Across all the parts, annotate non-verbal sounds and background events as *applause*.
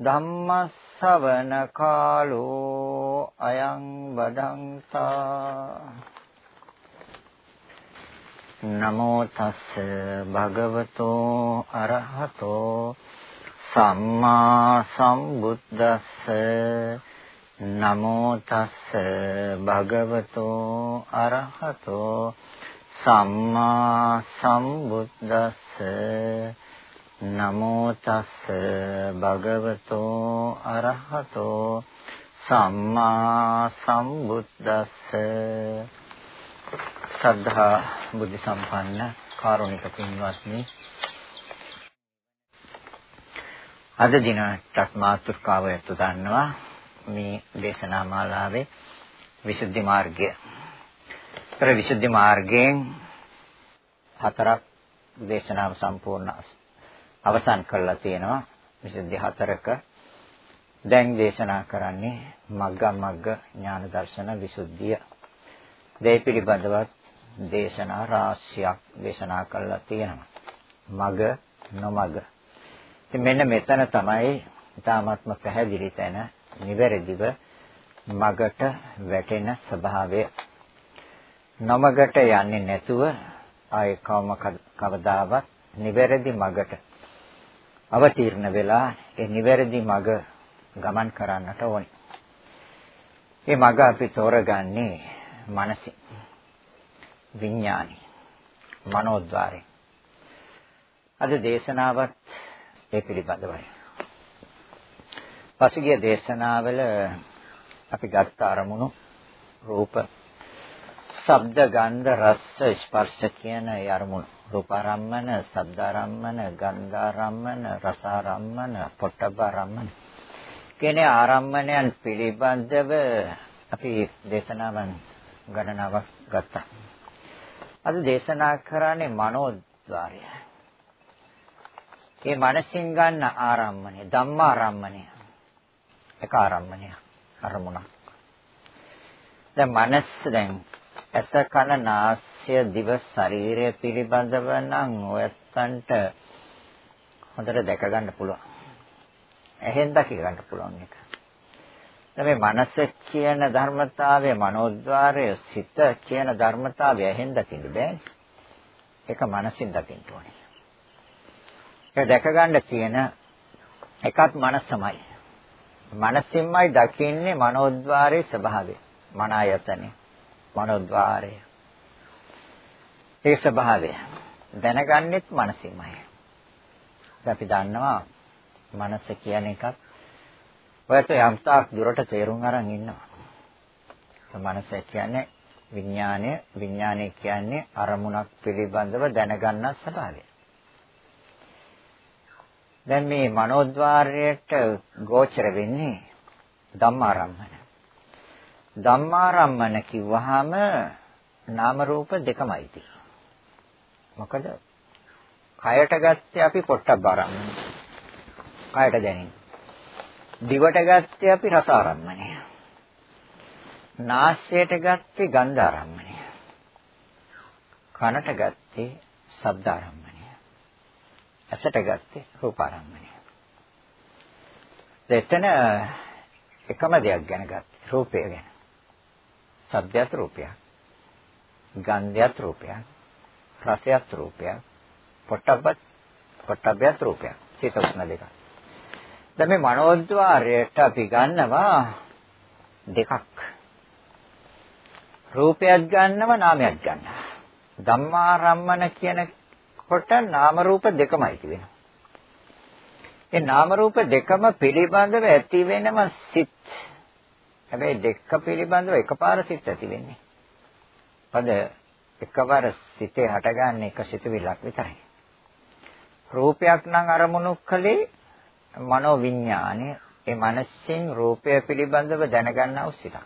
ධම්මස්සවන කාලෝ අයං බදන්තා නමෝ තස්ස භගවතෝ අරහතෝ සම්මා සම්බුද්දස්ස. නමෝ තස්ස භගවතෝ අරහතෝ සම්මා සම්බුද්දස්ස. නමෝ තස්ස භගවතෝ අරහතෝ සම්මා සම්බුද්දස්ස ශ්‍රද්ධා බුද්ධ සම්පන්න කාරුණික පින්වත්නි අද දිනටත් මාතෘකාව ඇතු දන්නවා මේ දේශනා මාලාවේ විසුද්ධි මාර්ගය. පෙර විසුද්ධි මාර්ගයෙන් හතරක් දේශනාව සම්පූර්ණ අවසන් කරලා තියෙනවා. විසුද්ධි හතරක දැන් දේශනා කරන්නේ මග්ග මග්ග ඥාන දර්ශන විසුද්ධිය. දෙය පිළිබඳවත් දේශනා රාශියක් දේශනා කළා තියෙනවා. මග නොමග. ඉතින් මෙන්න මෙතන තමයි ඊ타ත්ම පැහැදිලි තැන නිවැරදිව මගට වැටෙන ස්වභාවය. නොමගට යන්නේ නැතුව ආයේ කවම කවදාවත් නිවැරදි මගට අවතීර්ණ වෙලා ඒ නිවැරදි මග ගමන් කරන්නට ඕනේ. මේ මග අපි තෝරගන්නේ මනසින්. විඥානි මනෝද්වාරේ අද දේශනාවත් ඒ පිළිබඳවයි පසුගිය දේශනාවල අපි ගත්ත අරමුණු රූප ශබ්ද ගන්ධ රස ස්පර්ශ කියන ඒ අරමුණු රූපාරම්මන ශබ්දාරම්මන ගන්ධාරම්මන රසාරම්මන පොට්ටබාරම්මන කියන ආරම්මණයන් පිළිබඳව අපි දේශනාවන් ගණනාවක් ගත්තා අද දේශනා කරන්නේ මනෝද්වාරය. මේ මනසින් ගන්න ආරම්මණය, ධම්මාරම්මණය. එක ආරම්මණය, අරමුණක්. දැන් මනස දැන් ඇස කන නාසය දිව ශරීරය පිළිබඳව නම් ඔයත්තන්ට හොඳට දැක ගන්න පුළුවන්. ඇහෙන් දකි ගන්න පුළුවන් එක. මේ මනස කියන ධර්මතාවය මනෝද්වාරය සිත කියන ධර්මතාවය ඇහෙන් දකින්න බෑනේ. ඒක මනසින් දකින්න ඕනේ. ඒක දැක ගන්න තියෙන එකත් මනසමයි. මනසින්මයි දකින්නේ මනෝද්වාරයේ ස්වභාවය. මන ආයතනේ. මනෝද්වාරය. ඒ ස්වභාවය දැනගන්නෙත් මනසින්මයි. අපි දන්නවා මනස කියන එකත් ඔයත් යම් තාක් දුරට තේරුම් අරන් ඉන්නවා. මනස කියන්නේ විඥානය, විඥානය කියන්නේ අරමුණක් පිළිබඳව දැනගන්න ස්වභාවය. දැන් මේ මනෝද්වාරයට ගෝචර වෙන්නේ ධම්මාරම්මන. ධම්මාරම්මන කිව්වහම නාම රූප දෙකමයි තියෙන්නේ. මොකද කයට ගත්තේ අපි පොට්ටබ්බාරම්මන. කයට දැනෙන. දිවට ගත්තේ අපි රස ආරම්මණය. නාසයට ගත්තේ ගන්ධ ආරම්මණය. කනට ගත්තේ ශබ්ද ආරම්මණය. ඇසට ගත්තේ රූප ආරම්මණය. දෙතන එකම දෙයක් ගැන ගත්තේ රූපය ගැන. ශබ්දයත් රූපයක්. ගන්ධයත් රූපයක්. රසයත් රූපයක්. පොට්ටබ්බත් පොට්ටබ්බයත් රූපයක්. සිත උස්න දෙකක්. දැන් මේ මනෝද්වාරයට අපි ගන්නවා දෙකක්. රූපයක් ගන්නව නාමයක් ගන්නවා. ධම්මාරම්මන කියන කොට නාම රූප දෙකමයි තියෙනවා. ඒ නාම රූප දෙකම පිළිබඳව ඇති වෙනම සිත්. හැබැයි දෙක පිළිබඳව එකපාර සිත් ඇති වෙන්නේ. පද එකවර සිතේ හටගන්න එක සිතුවිල්ලක් විතරයි. රූපයක් නම් අරමුණු කලේ මනෝ විඥානය ඒ මනසින් රූපය පිළිබඳව දැනගන්නා වූ සිතක්.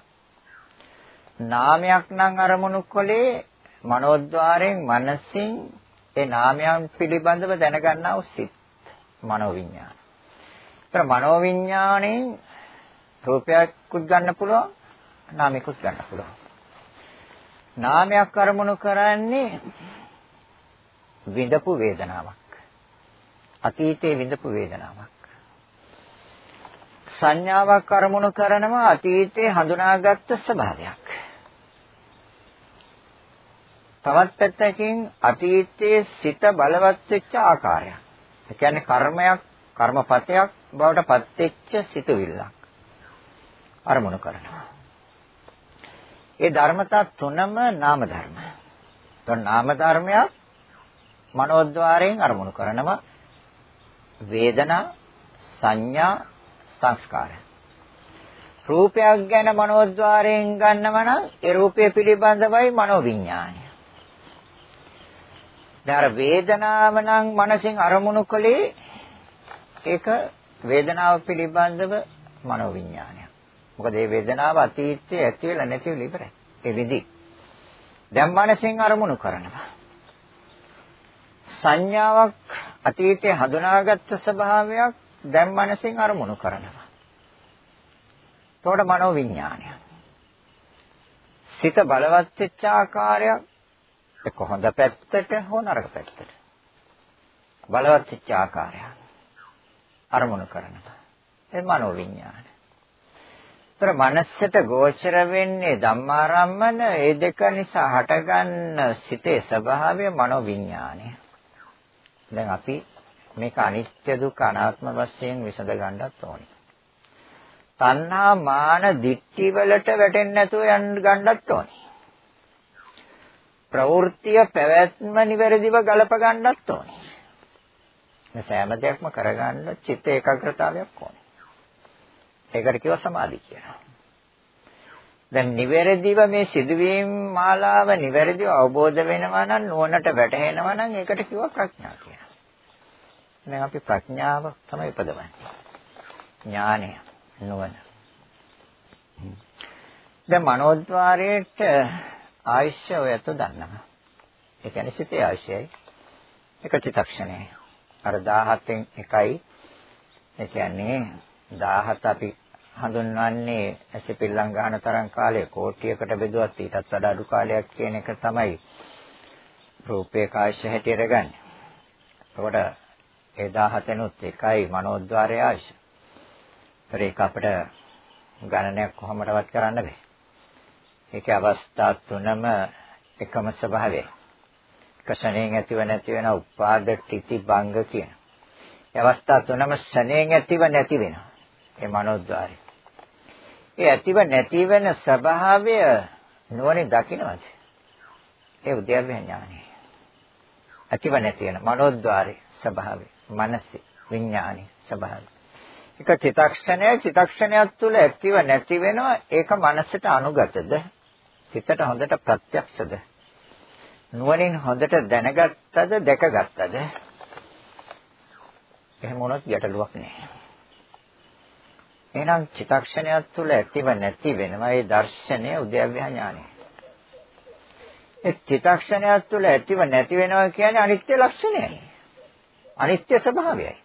නාමයක් නම් අරමුණු කලේ මනෝද්වාරයෙන් මනසින් ඒ නාමයන් පිළිබඳව දැනගන්නා වූ සිත් මනෝ විඥාන. ඒතර මනෝ විඥාණයෙන් රූපයක්කුත් ගන්න පුළුවන් නාමයක්කුත් ගන්න පුළුවන්. නාමයක් අරමුණු කරන්නේ විඳපු වේදනාවක්. අතීතයේ විඳපු වේදනාවක්. සංඥාවක් අරමුණු කරනවා අතීතයේ හඳුනාගත්ත ස්වභාවයක්. තවත් පැත්තකින් අතීතයේ සිත බලවත් වෙච්ච ආකාරයක්. ඒ කියන්නේ කර්මයක්, කර්මපතයක් බවට පත් වෙච්ච සිතුවිල්ලක් අරමුණු කරනවා. ඒ ධර්මතා තුනම නාම ධර්ම. તો නාම ධර්මයක් මනෝද්වාරයෙන් අරමුණු කරනවා. වේදනා, සංඥා, සංස්කාර. රූපයක් ගැන මනෝද්වාරයෙන් ගන්නව නම් ඒ රූපය පිළිබඳවයි මනෝවිඤ්ඤාණය. දැන් වේදනාව නම් මනසින් අරමුණු කළේ ඒක වේදනාව පිළිබඳව මනෝවිඤ්ඤාණය. මොකද මේ වේදනාව අතීතයේ ඇති වෙලා නැති වෙලා ඉවරයි. ඒ විදි. දැන් මනසින් අරමුණු කරනවා. සංඥාවක් අතීතයේ හඳුනාගත්ත ස්වභාවයක් දැන් මනසින් අරමුණු කරනවා. එතකොට මනෝ විඥානය. සිත බලවත් වෙච්ච ආකාරයක් එක්ක හොඳ පැත්තට හෝ නරක පැත්තට. බලවත් වෙච්ච ආකාරයක් අරමුණු කරනවා. ඒ මනෝ විඥානය. ඒතර මනසට ගෝචර වෙන්නේ ධම්මාරම්මන ඒ දෙක නිසා හටගන්න සිතේ ස්වභාවය මනෝ විඥානය. දැන් අපි මේක අනිත්‍ය දුක්ඛ අනාත්ම වශයෙන් විසඳ ගන්නත් ඕනේ. තණ්හා මාන දික්ටි වලට වැටෙන්නේ නැතුව යන්න ගන්නත් ඕනේ. ප්‍රවෘත්තිය පැවැත්ම නිවැරදිව ගලප ගන්නත් ඕනේ. මේ සෑම දෙයක්ම කරගන්න චිත්ත ඒකාග්‍රතාවයක් ඕනේ. ඒකට කියව සමාධි කියලා. දැන් නිවැරදිව මේ සිදුවීම් මාලාව නිවැරදිව අවබෝධ වෙනවා නම් නුවණට වැටහෙනවා නම් ඒකට කියව ප්‍රඥා කියලා. දැන් අපි ප්‍රඥාව තමයි උපදවන්නේ. ඥානය නුවණ. දැන් මනෝද්වාරයේට ආයශ්‍ය ඔයත් දන්නවා. ඒ කියන්නේ සිතේ ආයශ්‍යයි. එක චිත්තක්ෂණයයි. අර 17න් එකයි. ඒ කියන්නේ 17 අපි හඳුන්වන්නේ ඇසිපිල්ලම් ගන්න තරම් කාලය කෝටියකට බෙදුවත් ඊටත් වඩා අඩු කාලයක් කියන එක තමයි රූපේ කාශ්‍ය හැටියට ගන්න. එතකොට ඒ 17නුත් එකයි මනෝද්වාරය ආශ. ඒක අපිට ගණනයක් කොහොමදවත් කරන්න බෑ. ඒකේ අවස්ථා තුනම එකම ස්වභාවයයි. කෂණයෙන් ඇතිව නැති වෙන උපාද ටිති භංග කියන. ඒ අවස්ථා තුනම ශණයෙන් ඇතිව නැති වෙනවා. ඒ මනෝද්වාරය. ඒ ඇතිව නැති වෙන ස්වභාවය නුවණින් දකින්නවද? ඒ උද්‍යව්‍ය ඥානයි. ඇතිව නැති වෙන මනෝද්වාරේ ස්වභාවය. මනස විඥානි ස්වභාවය. එක චිතක්ෂණය චිතක්ෂණයක් තුළ ඇතිව නැති වෙනවා ඒක මනසට අනුගතද සිතට හොඳට ප්‍රත්‍යක්ෂද නුවණින් හොඳට දැනගත්තද දැකගත්තද එහෙම වුණොත් ගැටලුවක් නෑ එහෙනම් චිතක්ෂණයක් තුළ ඇතිව නැති වෙනවා ඒ දර්ශනය උද්‍යව්‍ය ඥානය ඒ චිතක්ෂණයක් තුළ ඇතිව නැති වෙනවා කියන්නේ අනිත්‍ය ලක්ෂණයයි අනිත්‍ය ස්වභාවයයි.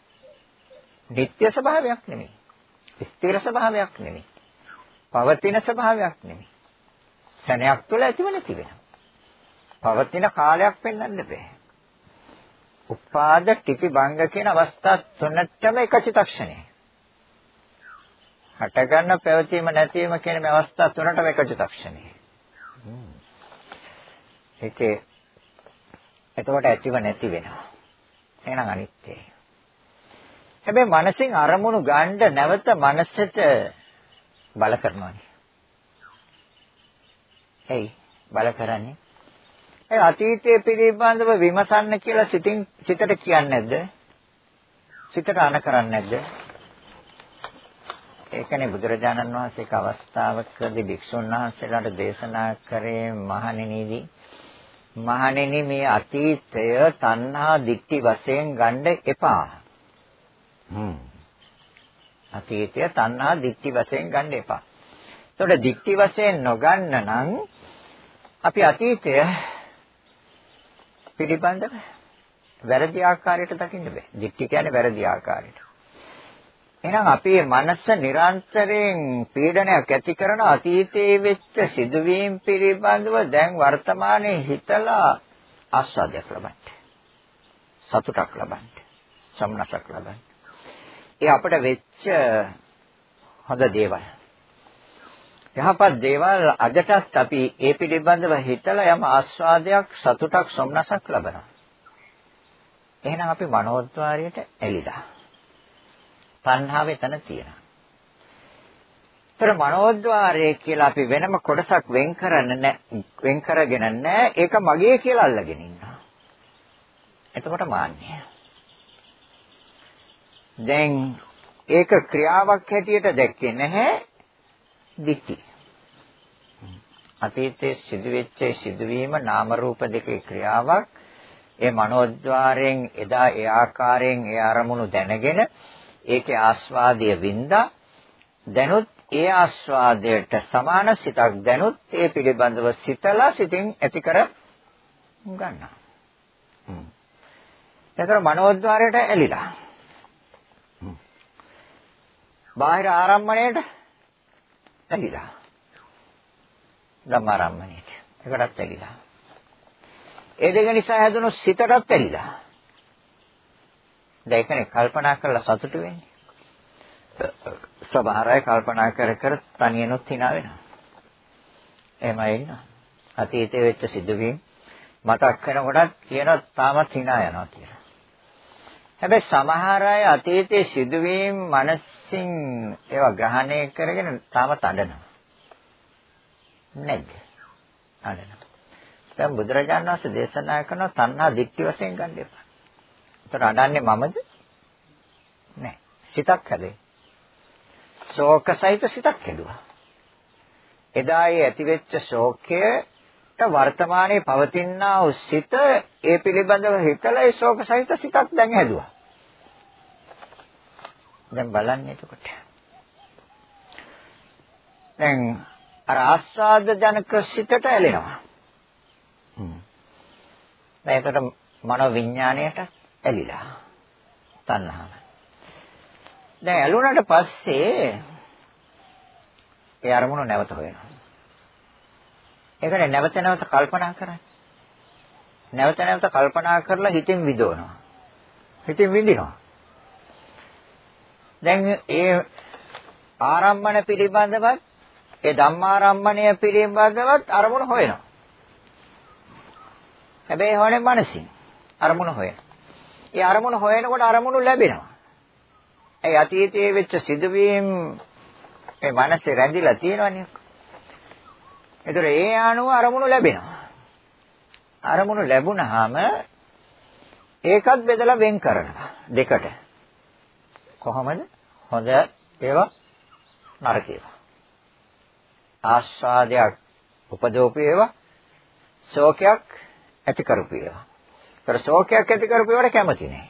නිට්ටය ස්වභාවයක් නෙමෙයි. ස්ථිර ස්වභාවයක් නෙමෙයි. පවතින ස්වභාවයක් නෙමෙයි. ශනයක් තුළ ඇතිව නැති වෙනවා. පවතින කාලයක් පෙන්වන්න බෑ. උපාද ටිපි භංග කියන අවස්ථා තුනටම එක චිත්තක්ෂණයයි. හටගන්න පැවතීම නැතිවීම කියන මේ අවස්ථා තුනටම එක චිත්තක්ෂණයයි. ඒකේ එතකොට ඇතිව නැති වෙනවා. එහෙනම් අනිත්‍යයි. හැබැයි මනසින් අරමුණු ගන්න නැවත මනසට බල කරනවානේ. එයි බල කරන්නේ. ඒ අතීතයේ පිළිබඳව විමසන්න කියලා සිතින් සිතට කියන්නේ නැද්ද? සිතට අන කරන්නේ නැද්ද? ඒකනේ බුදුරජාණන් වහන්සේක අවස්ථාවකදී භික්ෂුන් වහන්සේලාට දේශනා කරේ මහණෙනිදී මහණෙනි මේ අතීතය තණ්හා දික්ටි වශයෙන් ගන්න එපා. හ්ම්. අතීතය තණ්හා දික්ටි වශයෙන් ගන්න එපා. එතකොට දික්ටි වශයෙන් නොගන්න නම් අපි අතීතය පිළිබඳව වැරදි ආකාරයට දකින්න බෑ. දික්ටි කියන්නේ වැරදි ආකාරයට. එහෙනම් අපේ මනස නිරන්තරයෙන් පීඩනයක් ඇති කරන අතීතයේ වෙච්ච සිදුවීම් පිළිබඳව දැන් වර්තමානයේ හිතලා ආස්වාදයක් ලබන්න. සතුටක් ලබන්න. සම්නසක් ලබන්න. ඒ අපිට වෙච්ච හොඳ දේවල්. යහපත් දේවල් අදටත් අපි ඒ පිළිබඳව හිතලා යම් ආස්වාදයක් සතුටක් සම්නසක් ලබනවා. එහෙනම් අපි මනෝද්වාරයට ඇලිලා. තණ්හාව එතන තියෙනවා. ତර මනෝද්වාරය කියලා අපි වෙනම කොටසක් වෙන් කරන්න නැහැ වෙන් කරගෙන නැහැ ඒක මගේ කියලා අල්ලගෙන ඉන්නවා. එතකොට මාන්නය. දැන් ඒක ක්‍රියාවක් හැටියට දැක්කේ නැහැ දික්ටි. අතීතයේ සිදුවෙච්ච සිදුවීම නාම රූප දෙකේ ක්‍රියාවක් ඒ මනෝද්වාරයෙන් එදා ඒ ආකාරයෙන් ඒ අරමුණු දැනගෙන ඒකේ ආස්වාදය වින්දා දැනුත් ඒ ආස්වාදයට සමාන සිතක් දැනුත් ඒ පිළිබඳව සිතලා සිතින් ඇති කර ගන්නවා. එතකොට මනෝද්වාරයට ඇලිලා. බාහිර ආරම්මණයට ඇලිලා. ධම්මාරම්මණයට. ඒකටත් ඇලිලා. ඒ දෙක නිසා හැදුණු සිතටත් ඇලිලා. දැන් ඒකනේ කල්පනා කරලා සතුටු වෙන්නේ. සමහර අය කල්පනා කර කර තනියනොත් hina වෙනවා. එහෙමයි ඉන්නවා. අතීතයේ වෙච්ච සිදුවීම් මතක් කරනකොටත් කියනවා තාමත් hina යනවා කියලා. හැබැයි සමහර අය අතීතයේ සිදුවීම් මනසින් ඒවා ග්‍රහණය කරගෙන තාම තඩනවා. නැද්ද? අඩනවා. දැන් බුදුරජාණන් වහන්සේ දේශනා කරන තණ්හා දික්ටි වශයෙන් ගන්න එපා. ඒතර අඩන්නේ මමද? නෑ. සිතක් හැදේ. ශෝක සහිත සිතක් හැදුවා. එදා ඒ ඇතිවෙච්ච ශෝකයට වර්තමානයේ පවතිනා වූ සිත ඒ පිළිබඳව හිතලා ඒ ශෝක සහිත සිතක් දැන් හැදුවා. දැන් බලන්න එතකොට. දැන් අර ආස්වාද ජනක සිතට ඇලෙනවා. හ්ම්. දැන් එතකොට මනෝ විඥාණයට ඇලිලා. තණ්හාව. දැන් ඇලුනට පස්සේ ඒ අරමුණ නැවත හොයනවා. ඒකනේ නැවත නැවත කල්පනා කරන්නේ. නැවත නැවත කල්පනා කරලා හිතින් විදවනවා. හිතින් විඳිනවා. දැන් ඒ ආරම්මන පිළිබඳවත් ඒ ධම්මාරම්මණය පිළිබඳවත් අරමුණ හොයනවා. හැබැයි හොයන්නේ මනසින්. අරමුණ හොයන. ඒ අරමුණ හොයනකොට අරමුණු ලැබෙනවා. ඒ අතීතයේ වෙච්ච සිදුවීම් මේ මනසේ රැඳිලා තියෙනවනේ. ඒතර ඒ අනුව අරමුණු ලැබෙනවා. අරමුණු ලැබුණාම ඒකත් බෙදලා වෙන් කරනවා දෙකට. කොහොමද? හොඳ ඒවා නරක ඒවා. ආස්වාදයක් උපදෝපු ඒවා ශෝකයක් ඇති කරපු ඒවා. ඒතර ශෝකයක් ඇති කරපු ඒවාට කැමති නෑ.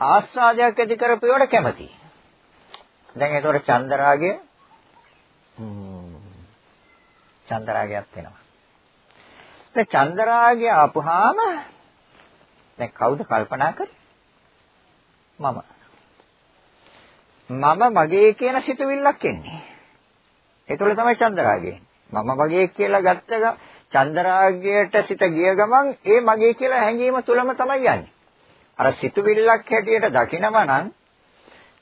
ආස්වාදයක් ඇති කරපු ඒවාට කැමති. දැන් ඒතකොට චන්දරාගය චන්දරාගයක් වෙනවා. දැන් චන්දරාගය ආපුහාම දැන් කවුද කල්පනා කරේ? මම. මම මගේ කියන සිතුවිල්ලක් එන්නේ. ඒතකොට තමයි චන්දරාගය. මම මගේ කියලා ගත්ත චන්දරාගයට සිත ගිය ගමන් ඒ මගේ කියලා හැඟීම තුලම තමයි යන්නේ. අර සිතුවිල්ලක් හැටියට දකිනවා නම්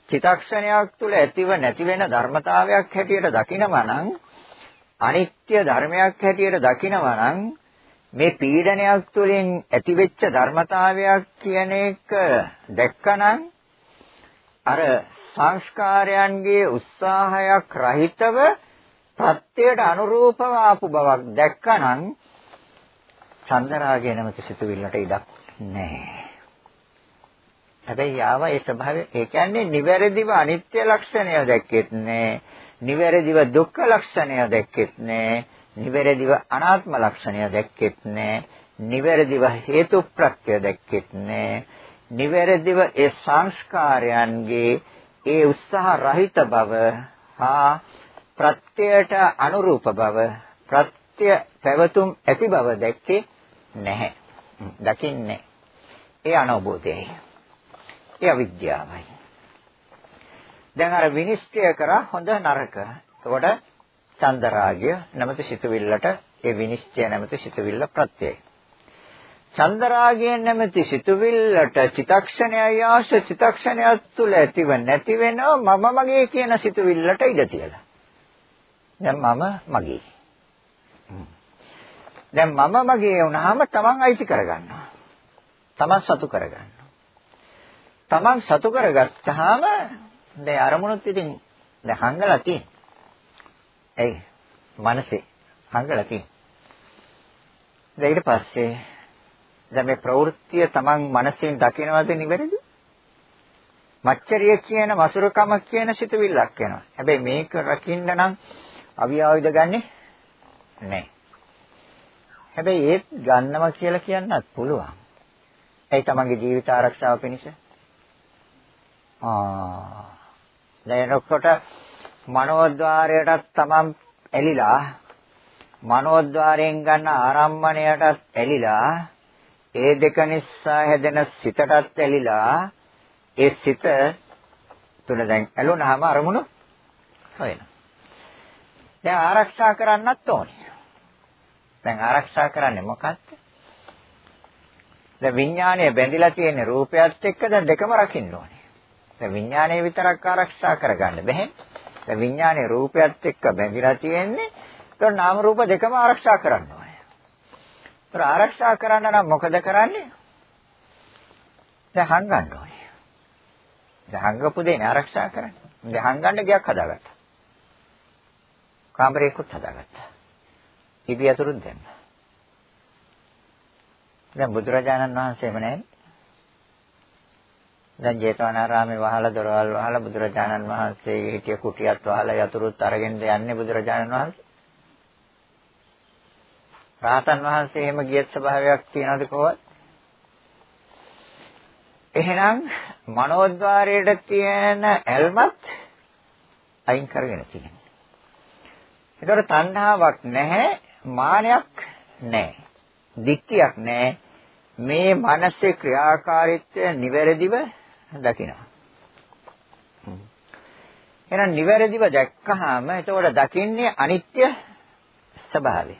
චිතක්ෂණයක් තුල ඇතිව නැති වෙන ධර්මතාවයක් හැටියට දකිනවා නම් අනිත්‍ය ධර්මයක් හැටියට දකිනවා නම් මේ පීඩනයක් තුළින් ඇතිවෙච්ච ධර්මතාවයක් කියන එක දැක්කනම් අර සංස්කාරයන්ගේ උත්සාහයක් රහිතව ප්‍රත්‍යයට අනුරූපව ආපු බවක් දැක්කනම් චන්දරාගය නැමැති සිතුවිල්ලට ඉඩක් නැහැ. හැබැයි ආව ඒ ස්වභාවය ඒ කියන්නේ නිවැරදිව අනිත්‍ය ලක්ෂණය දැක්කෙත් නැහැ. නිවැරදිව දුක්ඛ ලක්ෂණය දැක්කෙත් නැහැ. නිවැරදිව අනාත්ම ලක්ෂණය දැක්කෙත් නැහැ. නිවැරදිව හේතු ප්‍රත්‍ය දැක්කෙත් නැහැ. නිවැරදිව ඒ සංස්කාරයන්ගේ ඒ උත්සාහ රහිත බව හා ප්‍රත්‍යයට අනුරූප බව ප්‍රත්‍ය පැවතුම් ඇති බව දැක්කේ නැහැ. දකින්නේ. ඒ අනවබෝධයයි. ඒ අවිද්‍යාවයි. දැන් අර විනිශ්චය කරා හොඳ නරක. එතකොට චන්දරාගය නැමැති සිතුවිල්ලට ඒ විනිශ්චය නැමැති සිතුවිල්ල ප්‍රත්‍යයයි. චන්දරාගය නැමැති සිතුවිල්ලට චිතක්ෂණයයි ආශ චිතක්ෂණයක් තුල ඇතිව නැති වෙනව මම මගේ කියන සිතුවිල්ලට ඉඩ තියලා. දැන් මම මගේ. දැන් මම මගේ වුණාම තමන් අයිති කරගන්නවා. තමන් සතු කරගන්නවා. තමන් සතු කරගත්තාම දැන් අරමුණුත් ඉතින් දැන් හංගලා තියෙන්නේ. එයි මනසේ හංගලා තියෙන්නේ. දැන් ඊට පස්සේ දැන් මේ ප්‍රවෘත්තිය තමන් මනසෙන් දකිනවද නිවැරදි? මච්චරිය කියන මසුරුකම කියන සිතුවිල්ලක් වෙනවා. හැබැයි මේක රකින්න නම් අවියාවිද ගන්නෙ නැහැ. හැබැයි ඒත් ගන්නවා කියලා කියන්නත් පුළුවන්. ඒ තමන්ගේ ජීවිත ආරක්ෂාව පිණිස. ආ. දැනකොට මනෝද්වාරයටත් තමන් ඇලිලා මනෝද්වාරයෙන් ගන්න ආරම්මණයටත් ඇලිලා ඒ දෙක නිසා හැදෙන සිතටත් ඇලිලා ඒ සිත තුන දැන් ඇලුනහම අරමුණු හොයනවා. දැන් ආරක්ෂා කරන්නත් ඕනේ. දැන් ආරක්ෂා කරන්නේ මොකක්ද? දැන් විඥානය බැඳිලා තියෙන රූපයත් එක්ක දැන් දෙකම රකින්න ඕනේ. දැන් විඥානය විතරක් ආරක්ෂා කරගන්න බැහැ. දැන් විඥානයේ රූපයත් එක්ක බැඳිලා තියෙන්නේ. ඒක නාම රූප දෙකම ආරක්ෂා කරන්න ඕනේ. ඒතර ආරක්ෂා කරන්න නම් මොකද කරන්නේ? දැන් හංගන්න ඕනේ. දැන් හංගපු දෙන්නේ ආරක්ෂා කරන්නේ. දැන් හංගන්න ගියක් හදාගත්තා. කාමරයකුත් හදාගත්තා. ඉබි අතුරුත් දැම්ම. දැන් බුදුරජාණන් වහන්සේම නැහැ. දැන් ජේතවනාරාමේ වහලා දොරවල් වහලා බුදුරජාණන් වහන්සේගේ හිටිය කුටියත් වහලා යතුරුත් අරගෙන යන්නේ බුදුරජාණන් වහන්සේ. රාතන් වහන්සේ එහෙම ගියත් ස්වභාවයක් තියනවද කොහොමද? එහෙනම් මනෝද්වාරයට තියෙන ඇල්මත් අයින් කරගෙන තියෙනවා. ඒතකොට තණ්හාවක් නැහැ, මානයක් නැහැ. දික්තියක් නැහැ. මේ මනසේ ක්‍රියාකාරීත්වය නිවැරදිව දකිනවා. එහෙනම් නිවැරදිව දැක්කහම එතකොට දකින්නේ අනිත්‍ය ස්වභාවය.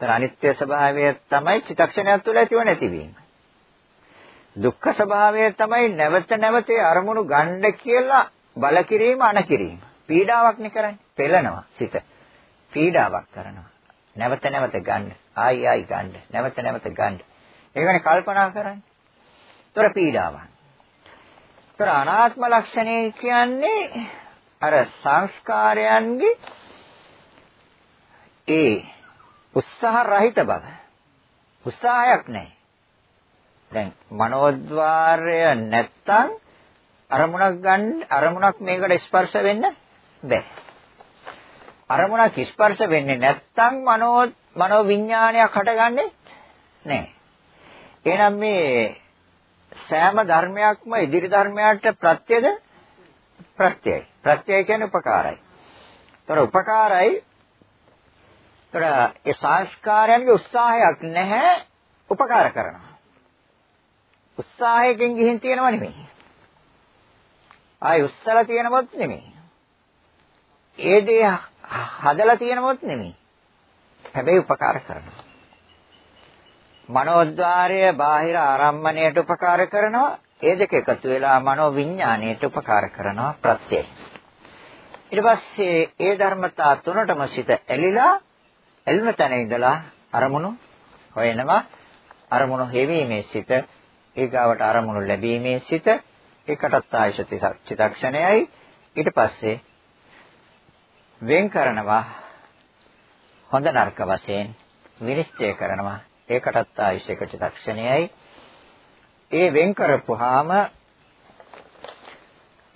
ඒතර අනිත්‍ය ස්වභාවය තමයි චිතක්ෂණයක් තුළ ඇතිව නැතිවීම. දුක්ඛ ස්වභාවය තමයි නැවත නැවත අරමුණු ගන්න කියලා බල කිරීම අන කිරීම. පීඩාවක් නේ කරන්නේ. පෙළනවා සිත. පීඩාවක් කරනවා. නැවත නැවත ගන්න. ආයි ආයි ගන්න. නැවත නැවත ගන්න. ඒකනේ කල්පනා කරන්නේ. ତොර පීඩාවක්. තොර අනාත්ම ලක්ෂණය කියන්නේ අර සංස්කාරයන්ගේ ඒ උත්සාහ රහිත බව. උත්සාහයක් නැහැ. දැන් මනෝද්වාරය නැත්තම් අරමුණක් ගන්න අරමුණක් මේකට ස්පර්ශ වෙන්න බෑ. අරමුණක් ස්පර්ශ වෙන්නේ නැත්තම් මනෝ මනෝ විඥානයක් හටගන්නේ නැහැ. එහෙනම් මේ සෑම ධර්මයක්ම ඉදිරි ධර්මයට ප්‍රත්‍යද ප්‍රත්‍යයයි. ප්‍රත්‍යය කියන්නේ උපකාරයි. ඒතර උපකාරයි. ඒතර ඒ සංස්කාරයන්ගේ උත්සාහයක් නැහැ උපකාර කරනවා. උත්සාහයෙන් ගිහින් තියෙනව නෙමෙයි. ආයි උත්සල තියෙනවත් නෙමෙයි. ඒ දේ හදලා තියෙනවත් නෙමෙයි. හැබැයි උපකාර කරනවා. මනෝද්වාරය බාහිර ආරම්මණයට උපකාර කරනවා. ඒ දෙක එකතු වෙලා මනෝ විඥාණයට උපකාර කරනවා ප්‍රත්‍යය. ඊට පස්සේ ඒ ධර්මතා තුනටම සිත ඇලිලා එල්ම තැන ඉඳලා අරමුණු හොයනවා. අරමුණු හේවීමේ සිත ඊගාවට අරමුණු ලැබීමේ සිත ඒකටත් ආයශ චිතක්ෂණයයි ඊට පස්සේ වෙන් කරනවා හොඳ නරක වශයෙන් විනිශ්චය කරනවා ඒකටත් ආයශ චිතක්ෂණයයි ඒ වෙන් කරපුවාම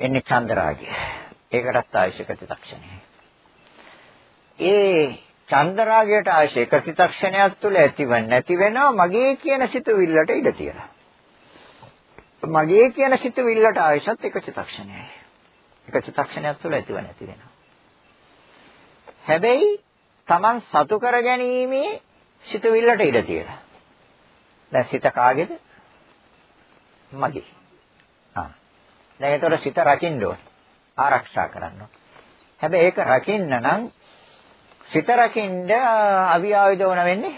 එන්නේ චන්දරාගය ඒකටත් ආයශ චිතක්ෂණයයි ඒ චන්දරාගයට ආශය එක චිතක්ෂණයක් තුළ ඇතිව නැති වෙනවා මගේ කියන සිතුවිල්ලට ඉඩ තියලා. මගේ කියන සිතුවිල්ලට ආශයත් එක චිතක්ෂණයයි. එක චිත්තක්ෂණයක් තුළ ඇතිව නැති වෙනවා. හැබැයි Taman සතු කර ගැනීමේ සිතවිල්ලට ඉඩ තියලා. දැන් සිත කාගේද? මගේ. ආ. දැන් ඒතර සිත රකින්න ඕන. ආරක්ෂා කරන්න ඕන. හැබැයි ඒක රකින්න නම් සිත රකින්න අවියාවිද වුණ වෙන්නේ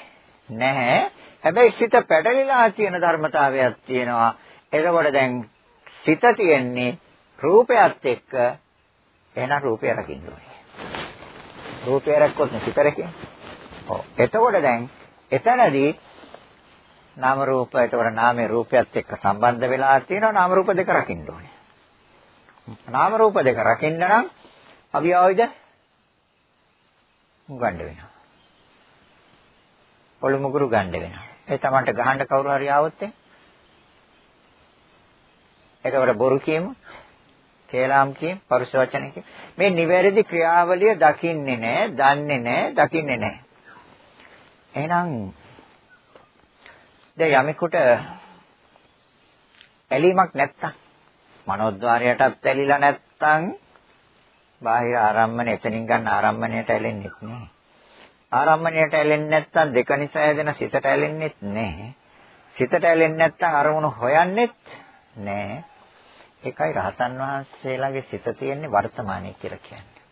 නැහැ. හැබැයි සිත පැටලිලා තියෙන ධර්මතාවයක් තියෙනවා. එතකොට දැන් සිත තියෙන්නේ රූපයත් එක්ක එහෙනම් රූපය රකින්න ඕනේ. රූපය රැක්කොත් සිත රැකේ. ඔව්. එතකොට දැන් එතනදී නාම රූප එතකොට නාමයේ රූපයත් එක්ක සම්බන්ධ වෙලා තියෙනවා නාම රූප දෙක රකින්න ඕනේ. නාම රූප දෙක රකින්න නම් අවියාවිද ගන්න වෙනවා. පොළු මුගුරු ගන්න වෙනවා. ඒ තමන්ට ගහන්න කවුරු හරි ආවොත් එතකොට බොරු කියමු. කේලාම් කියමු. පරුෂ වචන කියමු. මේ නිවැරදි ක්‍රියාවලිය දකින්නේ නැහැ, දන්නේ නැහැ, දකින්නේ නැහැ. එහෙනම් දැන් යමෙකුට ඇලීමක් නැත්තම් මනෝද්වාරයටත් ඇලිලා නැත්තම් බාහිර ආරම්මණය එතනින් ගන්න ආරම්මණයට ඇලෙන්නේ නැහැ. ආරම්මණයට ඇලෙන්නේ නැත්තම් දෙක නිසා ඇදෙන සිතට ඇලෙන්නේ නැහැ. සිතට ඇලෙන්නේ නැත්තම් අරමුණු හොයන්නෙත් නැහැ. ඒකයි රහතන් වහන්සේලාගේ සිත තියෙන්නේ වර්තමානයේ කියලා කියන්නේ.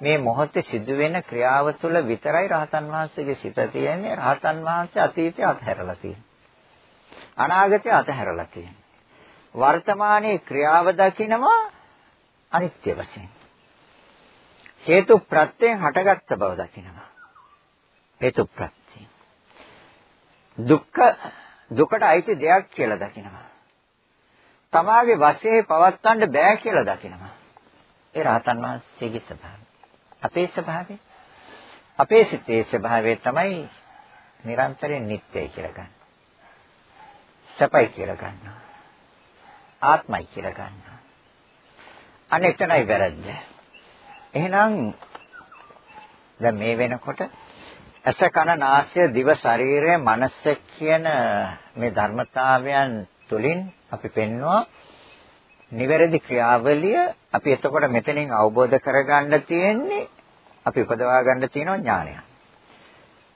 මේ මොහොතේ සිදුවෙන ක්‍රියාව තුළ විතරයි රහතන් වහන්සේගේ සිත තියෙන්නේ. රහතන් වහන්සේ අතීතය අතහැරලා තියෙන්නේ. අනාගතය අතහැරලා තියෙන්නේ. වර්තමානයේ ක්‍රියාව දකිනවා අනිත්‍ය වශයෙන්. හේතු ප්‍රත්‍යයෙන් හටගත්ත බව දකිනවා. හේතු ප්‍රත්‍ය. දුක්ඛ දුකට අයිති දෙයක් කියලා දකිනවා. තමාගේ වශයෙන් පවත්වන්න බෑ කියලා දකිනවා. ඒ රහතන් වහන්සේගේ ස්වභාවය. අපේ ස්වභාවය අපේ සිතේ ස්වභාවය තමයි නිරන්තරයෙන් නිට්ටයයි කියලා ගන්න. සපයි කියලා ගන්නවා. ආත්මයි කියලා ගන්නවා. අනෙක්තනයි වැරද්ද. එහෙනම් දැන් මේ වෙනකොට ඇස කන නාසය දිව ශරීරය මනස කියන මේ ධර්මතාවයන් තුලින් අපි පෙන්නවා නිවැරදි ක්‍රියාවලිය අපි එතකොට මෙතනින් අවබෝධ කරගන්න තියෙන්නේ අපි උපදවා ගන්න තියෙන ඥානය.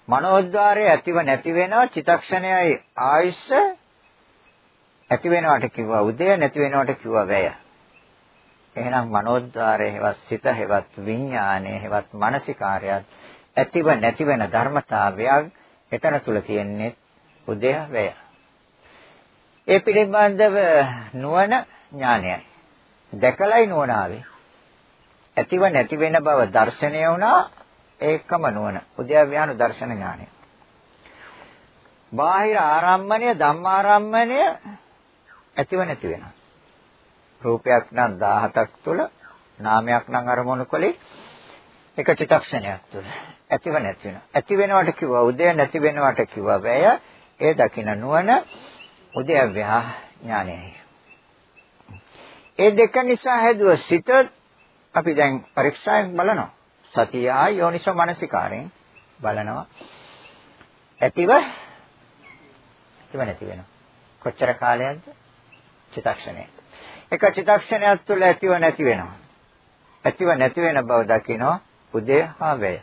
මනෝද්වාරය ඇතිව නැති වෙනවා චිතක්ෂණයයි ආයුෂ ඇති වෙනවට කිව්වා උදය නැති වෙනවට කිව්වා වැය. එහෙනම් මනෝද්වාරය හෙවත් සිත හෙවත් විඥානය හෙවත් මානසිකාරයත් ඇතිව නැති වෙන ධර්මතාවයක් එතන තුල තියෙන්නේ උදය වැය. ඒ පිළිබඳව නුවණ ඥානයයි. දැකලයි නුවණ ආවේ. ඇතිව නැති වෙන බව දර්ශනය වුණා ඒකම නුවණ. උද්‍යව්‍යානු දර්ශන ඥානය. බාහිර ආරම්මණය ධම්මාරම්මණය ඇතිව නැති වෙනවා. රූපයක් නම් 17ක් තුල නාමයක් නම් අරමුණු කලේ එක චිත්තක්ෂණයක් තුල ඇතිව නැති වෙනවා. ඇති වෙනවට කිව්වා උදය නැති වෙනවට කිව්වා වැය. ඒ දකින්න නුවණ උද්‍යව්‍යා ඥානයයි. ඒ දෙක නිසා හැදුව සිත අපි දැන් පරීක්ෂාවෙන් බලනවා. සතිය යෝනිසෝ මනසිකාරයෙන් බලනවා. ඇතිව ඇතිව නැති වෙනවා. කොච්චර කාලයක්ද? චිතක්ෂණය. එක චිතක්ෂණයක් තුළ ඇතිව නැති වෙනවා. ඇතිව නැති වෙන බව දකිනවා උදය හා වැය.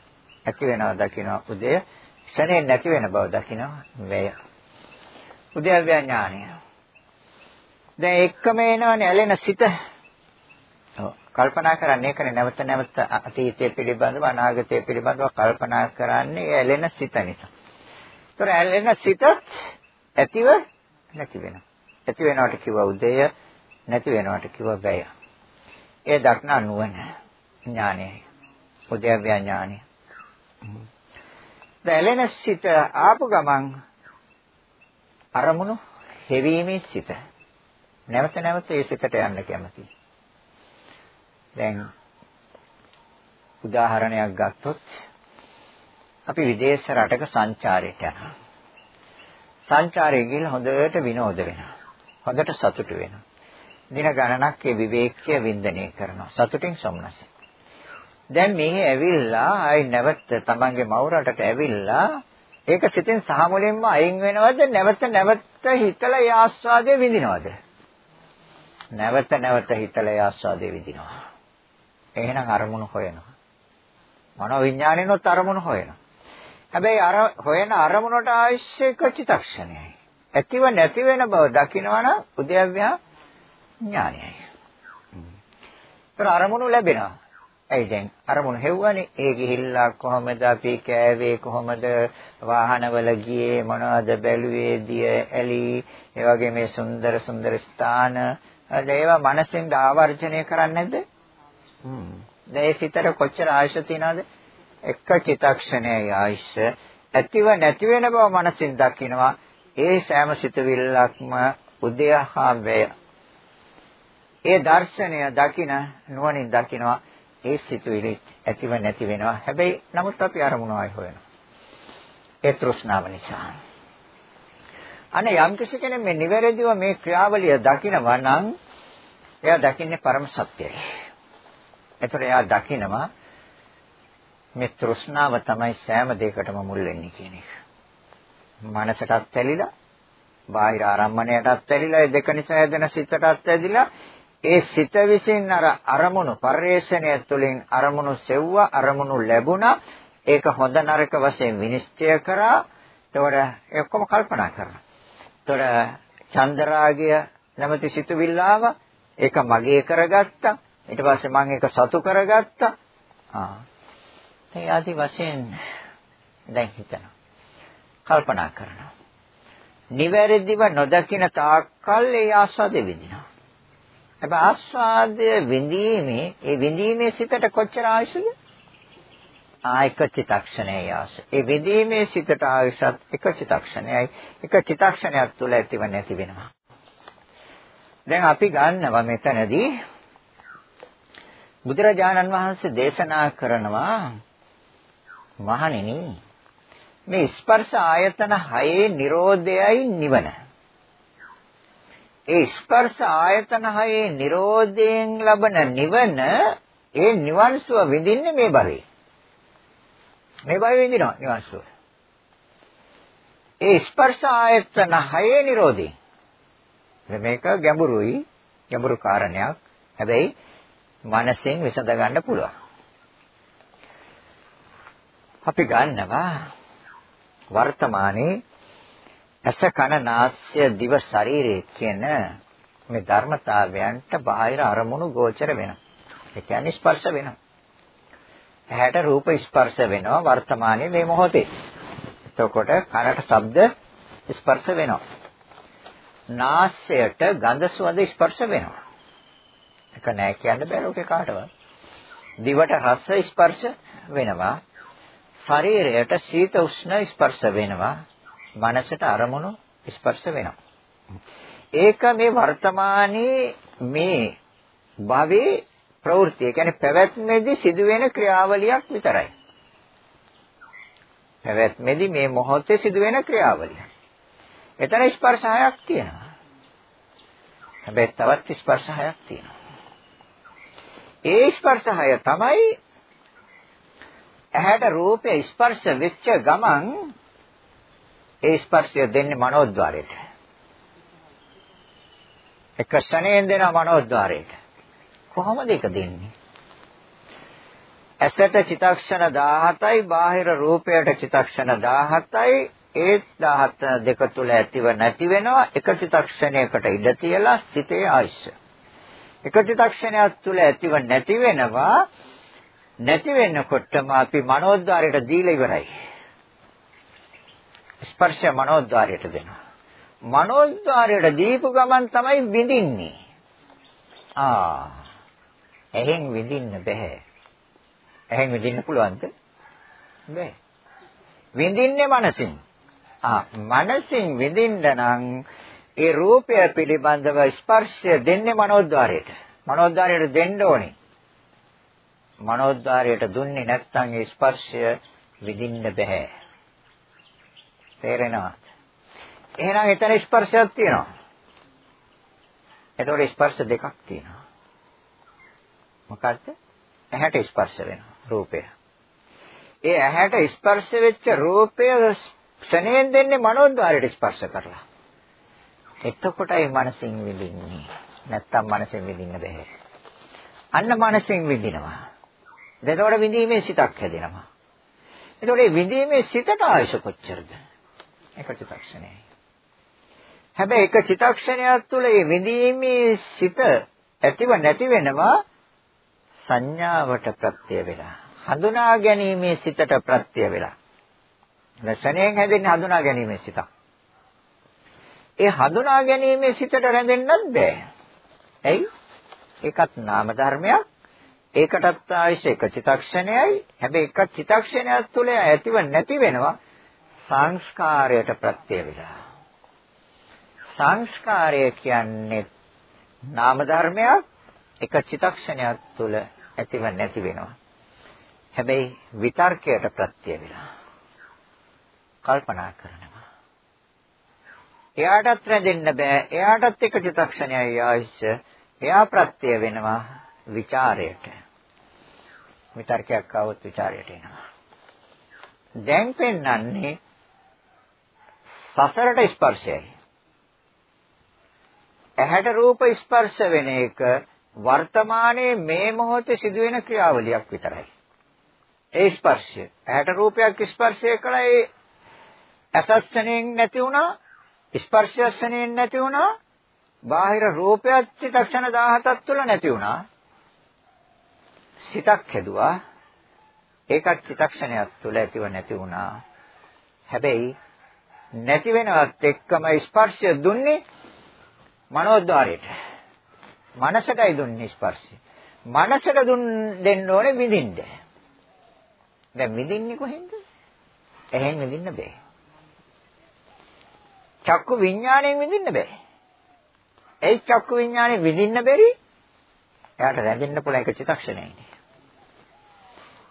ඇති වෙනවා දකිනවා උදය ක්ෂණේ නැති වෙන බව දකිනවා වැය. උද්‍යව්‍ය ඥානය. දැන් එක්කම එනවනේ ඇලෙන සිත. ඔව් කල්පනා කරන්නේ ඒකනේ නැවත නැවත අතීතය පිළිබඳව අනාගතය පිළිබඳව කල්පනා කරන්නේ ඇලෙන සිත නිසා. ඒතර ඇලෙන සිතත් ඇතිව නැති වෙනවා. ඇති වෙනවට කිව්වා උදය නැති වෙනවට කිව්වා වැය. ඒ දක්නා නුවණ ඥානයයි. උද්‍යව්‍ය ඥානය. දැලෙන සිත ආපු ගමන් අරමුණු හෙවීමේ සිත. නැවත නැවත ඒ සිතට යන්න කැමතියි. දැන් උදාහරණයක් ගත්තොත් අපි විදේශ රටක සංචාරයට යනවා. සංචාරයේ ගිහින් හොඳට විනෝද වෙනවා. හොඳට සතුටු වෙනවා. දින ගණනක් ඒ විවේකීය වින්දනය කරනවා. සතුටින් සොම්නස. දැන් මෙහි ඇවිල්ලා ආයි නැවත තමන්ගේ මව් රටට ඇවිල්ලා ඒක සිතෙන් සහ මුලින්ම අයින් වෙනවද නැවත නැවත හිතලා ඒ ආස්වාදය විඳිනවද නැවත නැවත හිතලා ඒ ආස්වාදය විඳිනවා එහෙනම් අරමුණු හොයනවා. මනෝ විඥානෙනොත් අරමුණු හොයනවා. හැබැයි අර හොයන අරමුණට අවශ්‍ය එක චිත්තක්ෂණයයි. ඇතිව නැති වෙන බව දකිනවනම් උද්‍යව්‍ය ඥානයයි. ඒතර අරමුණු ලැබෙනවා. ඇයි දැන් අරමුණු හෙව්වනේ ඒ ගිහිල්ලා කොහමද අපි කෑවේ කොහමද වාහනවල ගියේ මොනවද බැලුවේ දිය ඇලි ඒ වගේ මේ සුන්දර සුන්දර ස්ථාන ඒවා මනසෙන් ආවර්ජනය කරන්නේ නැද්ද? හ්ම්. දැන් ඒ සිතට කොච්චර ආයශ තියනවද? එක චිතක්ෂණයේ ආයශ ඇතිව නැති වෙන බව මනසින් දකිනවා. ඒ සෑම සිතවිල්ලක්ම උදයහා වේ. ඒ දර්ශනය දකින නුවණින් දකිනවා. ඒ සිතුවිලි ඇතිව නැති වෙනවා. හැබැයි නමුත් අපි අරමුණ ආයි හොයනවා. ඒ තෘෂ්ණාව නිසා. අනේ යම් කෙනෙක් මේ නිවැරදිව මේ ක්‍රියාවලිය දකිනවා නම් එයා දකින්නේ පරම සත්‍යයි. ඒතර එයා දකිනවා මේ තෘෂ්ණාව තමයි සෑම දෙයකටම මුල් වෙන්නේ කියන එක. මනසටත් ඇලිලා, බාහිර ආරම්මණයටත් ඇලිලා, ඒ දෙක නිසා හැදෙන සිතටත් ඇදිලා, ඒ සිත විසින් අර අරමුණු පරිේශණය තුළින් අරමුණු සෙව්වා, අරමුණු ලැබුණා. ඒක හොඳ නරක වශයෙන් විනිශ්චය කරා. ඒතකොට ඒ ඔක්කොම කල්පනා කරනවා. ඒතකොට චන්දරාගය නැමැති සිතුවිල්ල ආවා. ඒක මගේ කරගත්තා. ඊට පස්සේ මම ඒක සතු කරගත්තා. ආ. ඒ ආදි වශයෙන් දැන් හිතනවා. කල්පනා කරනවා. නිවැරදිව නොදකින තාක්කල් ඒ ආස්වාදෙ විඳිනවා. හැබැයි ආස්වාදය විඳීමේ ඒ විඳීමේ සිතට කොච්චර ආයුෂද? ආයක චිතක්ෂණයේ ආස. ඒ විඳීමේ සිතට ආයුෂත් එක චිතක්ෂණයයි. එක චිතක්ෂණයක් තුළ ඇතිව නැති වෙනවා. දැන් අපි ගන්නවා මෙතනදී බුදුරජාණන් වහන්සේ දේශනා කරනවා මහණෙනි මේ ස්පර්ශ ආයතන හයේ Nirodhayai නිවන. ඒ ස්පර්ශ ආයතන හයේ Nirodhayen ලබන නිවන ඒ නිවන් සුව විඳින්නේ මේ බරේ. මේ බය විඳිනවා නිවන් සුව. ඒ ස්පර්ශ ආයතන හයේ Nirodhayen. මේක ගැඹුරුයි ගැඹුරු කාරණයක්. හැබැයි මනසෙන් විසඳ ගන්න පුළුවන්. අපි ගන්නවා වර්තමානයේ ඇස කන නාස්‍ය දිව ශරීරය කියන මේ ධර්මතාවයන්ට බාහිර අරමුණු ගෝචර වෙනවා. ඒ කියන්නේ ස්පර්ශ වෙනවා. ඇහැට රූප ස්පර්ශ වෙනවා වර්තමානයේ මේ මොහොතේ. එතකොට කනට ශබ්ද ස්පර්ශ වෙනවා. නාසයට ගඳ සුවඳ ස්පර්ශ වෙනවා. එක නෑ කියන්න බෑ ලෝකේ කාටවත්. දිවට රස ස්පර්ශ වෙනවා. ශරීරයට සීත උෂ්ණ ස්පර්ශ වෙනවා. මනසට අරමුණු ස්පර්ශ වෙනවා. ඒක මේ වර්තමානයේ මේ භවයේ ප්‍රවෘත්ති. ඒ කියන්නේ පැවැත්මේදී සිදුවෙන ක්‍රියාවලියක් විතරයි. පැවැත්මේදී මේ මොහොතේ සිදුවෙන ක්‍රියාවලිය. එතන ස්පර්ශ හයක් තියෙනවා. හැබැයි තවත් ස්පර්ශ හයක් තියෙනවා. ඒ ස්පර්ශ හය තමයි ඇහැට රූපේ ස්පර්ශ වෙච්ච ගමන් ඒ ස්පර්ශය දෙන්නේ මනෝද්වාරයට. එක ශණයෙන් දෙන මනෝද්වාරයට. කොහොමද ඒක දෙන්නේ? ඇසට චිතක්ෂණ 17යි බාහිර රූපයට චිතක්ෂණ 17යි ඒ 17 දෙක තුල ඇතිව නැති වෙනවා එක චිතක්ෂණයකට ඉඳ තියලා සිතේ ආයශ. එක චිතක්ෂණයක් තුල ඇතිව නැති වෙනවා නැති වෙනකොටම අපි මනෝද්වාරයට දීලා ඉවරයි. ස්පර්ශය මනෝද්වාරයට දෙනවා. මනෝද්වාරයට දීපු ගමන් තමයි විඳින්නේ. ආ. එහෙන් විඳින්න බෑ. එහෙන් විඳින්න පුළුවන්ද? බෑ. විඳින්නේ මනසින්. ආ මනසින් විඳින්න නම් ඒ රූපය පිළිබඳව ස්පර්ශය දෙන්නේ මනෝද්වාරයට. මනෝද්වාරයට දෙන්න ඕනේ. මනෝද්වාරයට දුන්නේ නැත්නම් ඒ ස්පර්ශය විඳින්න බෑ. තේරෙනවද? එහෙනම් එතන ස්පර්ශයක් තියෙනවා. එතකොට ස්පර්ශ දෙකක් තියෙනවා. මොකද්ද? ඇහැට ස්පර්ශ වෙනවා රූපය. ඒ ඇහැට ස්පර්ශ වෙච්ච රූපය ක්ෂණයෙන් දෙන්නේ මනෝද්වාරයට ස්පර්ශ කරලා. එතකොටයි මනසින් විඳින්නේ. නැත්තම් මනසෙන් විඳින්න බෑ. අන්න මනසෙන් විඳිනවා. එතකොට විඳීමේ සිතක් හැදෙනවා. එතකොට මේ විඳීමේ සිතට ආයශ කොච්චරද? එක චිත්තක්ෂණයයි. හැබැයි එක චිත්තක්ෂණයක් තුළ මේ විඳීමේ සිත ඇතිව නැති වෙනවා සංඥාවට ප්‍රත්‍ය වෙලා. හඳුනා ගැනීමේ සිතට ප්‍රත්‍ය වෙලා. ලක්ෂණයෙන් හැදෙන්නේ හඳුනා ගැනීමේ සිතක්. ඒ හඳුනා ගැනීමේ සිතට රැඳෙන්නත් බෑ. ඇයි? ඒකත් නාම ධර්මයක්. ඒකටත් අවශ්‍ය එක චිතක්ෂණයයි. හැබැයි එක චිතක්ෂණයක් තුළ ඇතිව නැති වෙනවා සංස්කාරයට ප්‍රත්‍ය වෙලා. සංස්කාරය කියන්නේ නාම ධර්මයක් එක චිතක්ෂණයක් තුළ ඇතිව නැති වෙනවා. හැබැයි විතර්කයට ප්‍රත්‍ය වෙලා කල්පනා කරනවා. එයාටත් රැඳෙන්න බෑ. එයාටත් එක චිතක්ෂණයයි ආශ්‍ය. එයා ප්‍රත්‍ය වෙනවා ਵਿਚාරයට. විතර්කයක් આવොත් ਵਿਚාරයට එනවා. දැන් පෙන්වන්නේ සසරට ස්පර්ශයයි. ඇහැට රූප ස්පර්ශ වෙන එක වර්තමානයේ මේ මොහොතේ සිදුවෙන ක්‍රියාවලියක් විතරයි. ඒ ස්පර්ශය. ඇහැට රූපයක් ස්පර්ශය කළා ඒ ඇසස්සණයෙන් නැති වුණා ස්පර්ශයස්සණයෙන් නැති වුණා බාහිර රූපයක් චිත්තක්ෂණ 17ක් තුළ නැති වුණා සිතක් හැදුවා ඒකත් චිත්තක්ෂණයක් තුළ ඇතිව නැති වුණා හැබැයි නැති වෙනවත් එක්කම ස්පර්ශය දුන්නේ මනෝද්වාරයට මනසටයි දුන්නේ ස්පර්ශය මනසට දුන් දෙන්න ඕනේ විඳින්න දැන් විඳින්නේ කොහෙන්ද එහෙන් විඳින්න බෑ චක්කු විඥාණයෙන් විඳින්න බෑ. ඒ චක්කු විඥාණයෙන් විඳින්න බැරි එයාට රැඳෙන්න පුළුවන් එක චිත්තක්ෂණයයි.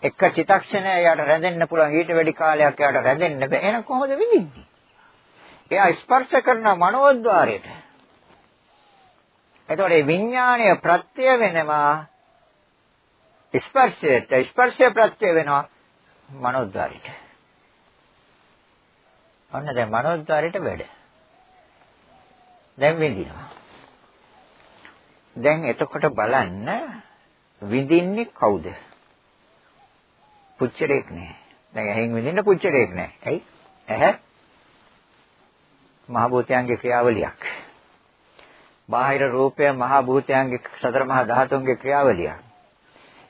එක චිත්තක්ෂණය එයාට රැඳෙන්න පුළුවන් ඊට වැඩි කාලයක් එයාට රැඳෙන්න බෑ. එහෙනම් කොහොමද විඳින්නේ? එයා ස්පර්ශ කරන මනෝද්වාරයට. එතකොට මේ විඥාණය ප්‍රත්‍ය වෙනවා ස්පර්ශයට ස්පර්ශය ප්‍රත්‍ය වෙනවා මනෝද්වාරයට. ඔන්න දැන් මනෝද්වාරයට වැඩ. දැන් විඳිනවා. දැන් එතකොට බලන්න විඳින්නේ කවුද? පුච්චරේක් නෑ. දැන් ඇහෙන් විඳින්න පුච්චරේක් නෑ. ඇයි? ඇහැ මහ භූතයන්ගේ ක්‍රියාවලියක්. බාහිර රූපය මහ භූතයන්ගේ සතර මහා ධාතුන්ගේ ක්‍රියාවලියක්.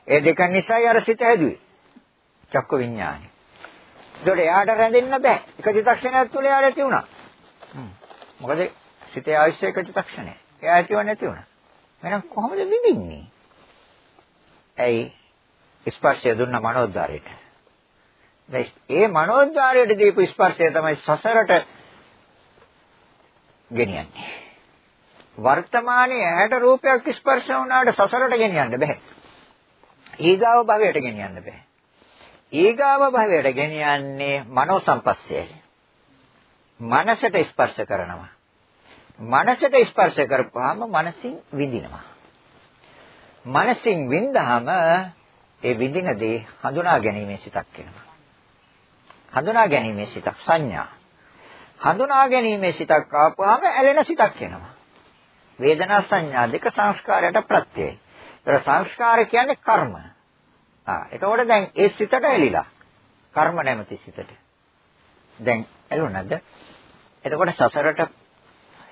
ඒ දෙක නිසායි අර සිත හැදුවේ. චක්ක විඥානයි. ඒකට එයාට රැඳෙන්න බෑ. එක චිත්තක්ෂණයක් තුළ එයාට ඇති වුණා. මොකද සිතේ අවශ්‍ය එක චිත්තක්ෂණය. එයා ඇතිව නැති වුණා. එහෙනම් කොහොමද විඳින්නේ? ඇයි ස්පර්ශය දුන්න මනෝද්වාරයට. දැන් ඒ මනෝද්වාරයට දීපු ස්පර්ශය තමයි සසරට ගෙනියන්නේ. වර්තමානයේ ඇහැට රූපයක් ස්පර්ශ වුණාට සසරට ගෙනියන්න බෑ. ඊගාව භවයට ගෙනියන්න බෑ. ඊගාව භවයට ගෙනියන්නේ මනෝ සම්පස්සයයි. මනසට ස්පර්ශ කරනවා. මනසට ස්පර්ශ කරපුවාම මනසින් විඳිනවා. මනසින් විඳහම ඒ විඳින දේ හඳුනා ගැනීමේ සිතක් වෙනවා. හඳුනා ගැනීමේ සිතක් සංඥා. හඳුනා ගැනීමේ සිතක් ආපුවාම ඇලෙන සිතක් වෙනවා. වේදනා සංඥා දෙක සංස්කාරයට ප්‍රත්‍යයයි. ඒතර සංස්කාර කියන්නේ කර්ම. ආ එතකොට දැන් ඒ සිතට ඇලිලා කර්ම නැමැති සිතට. දැන් ඇලුනද? එතකොට සසරට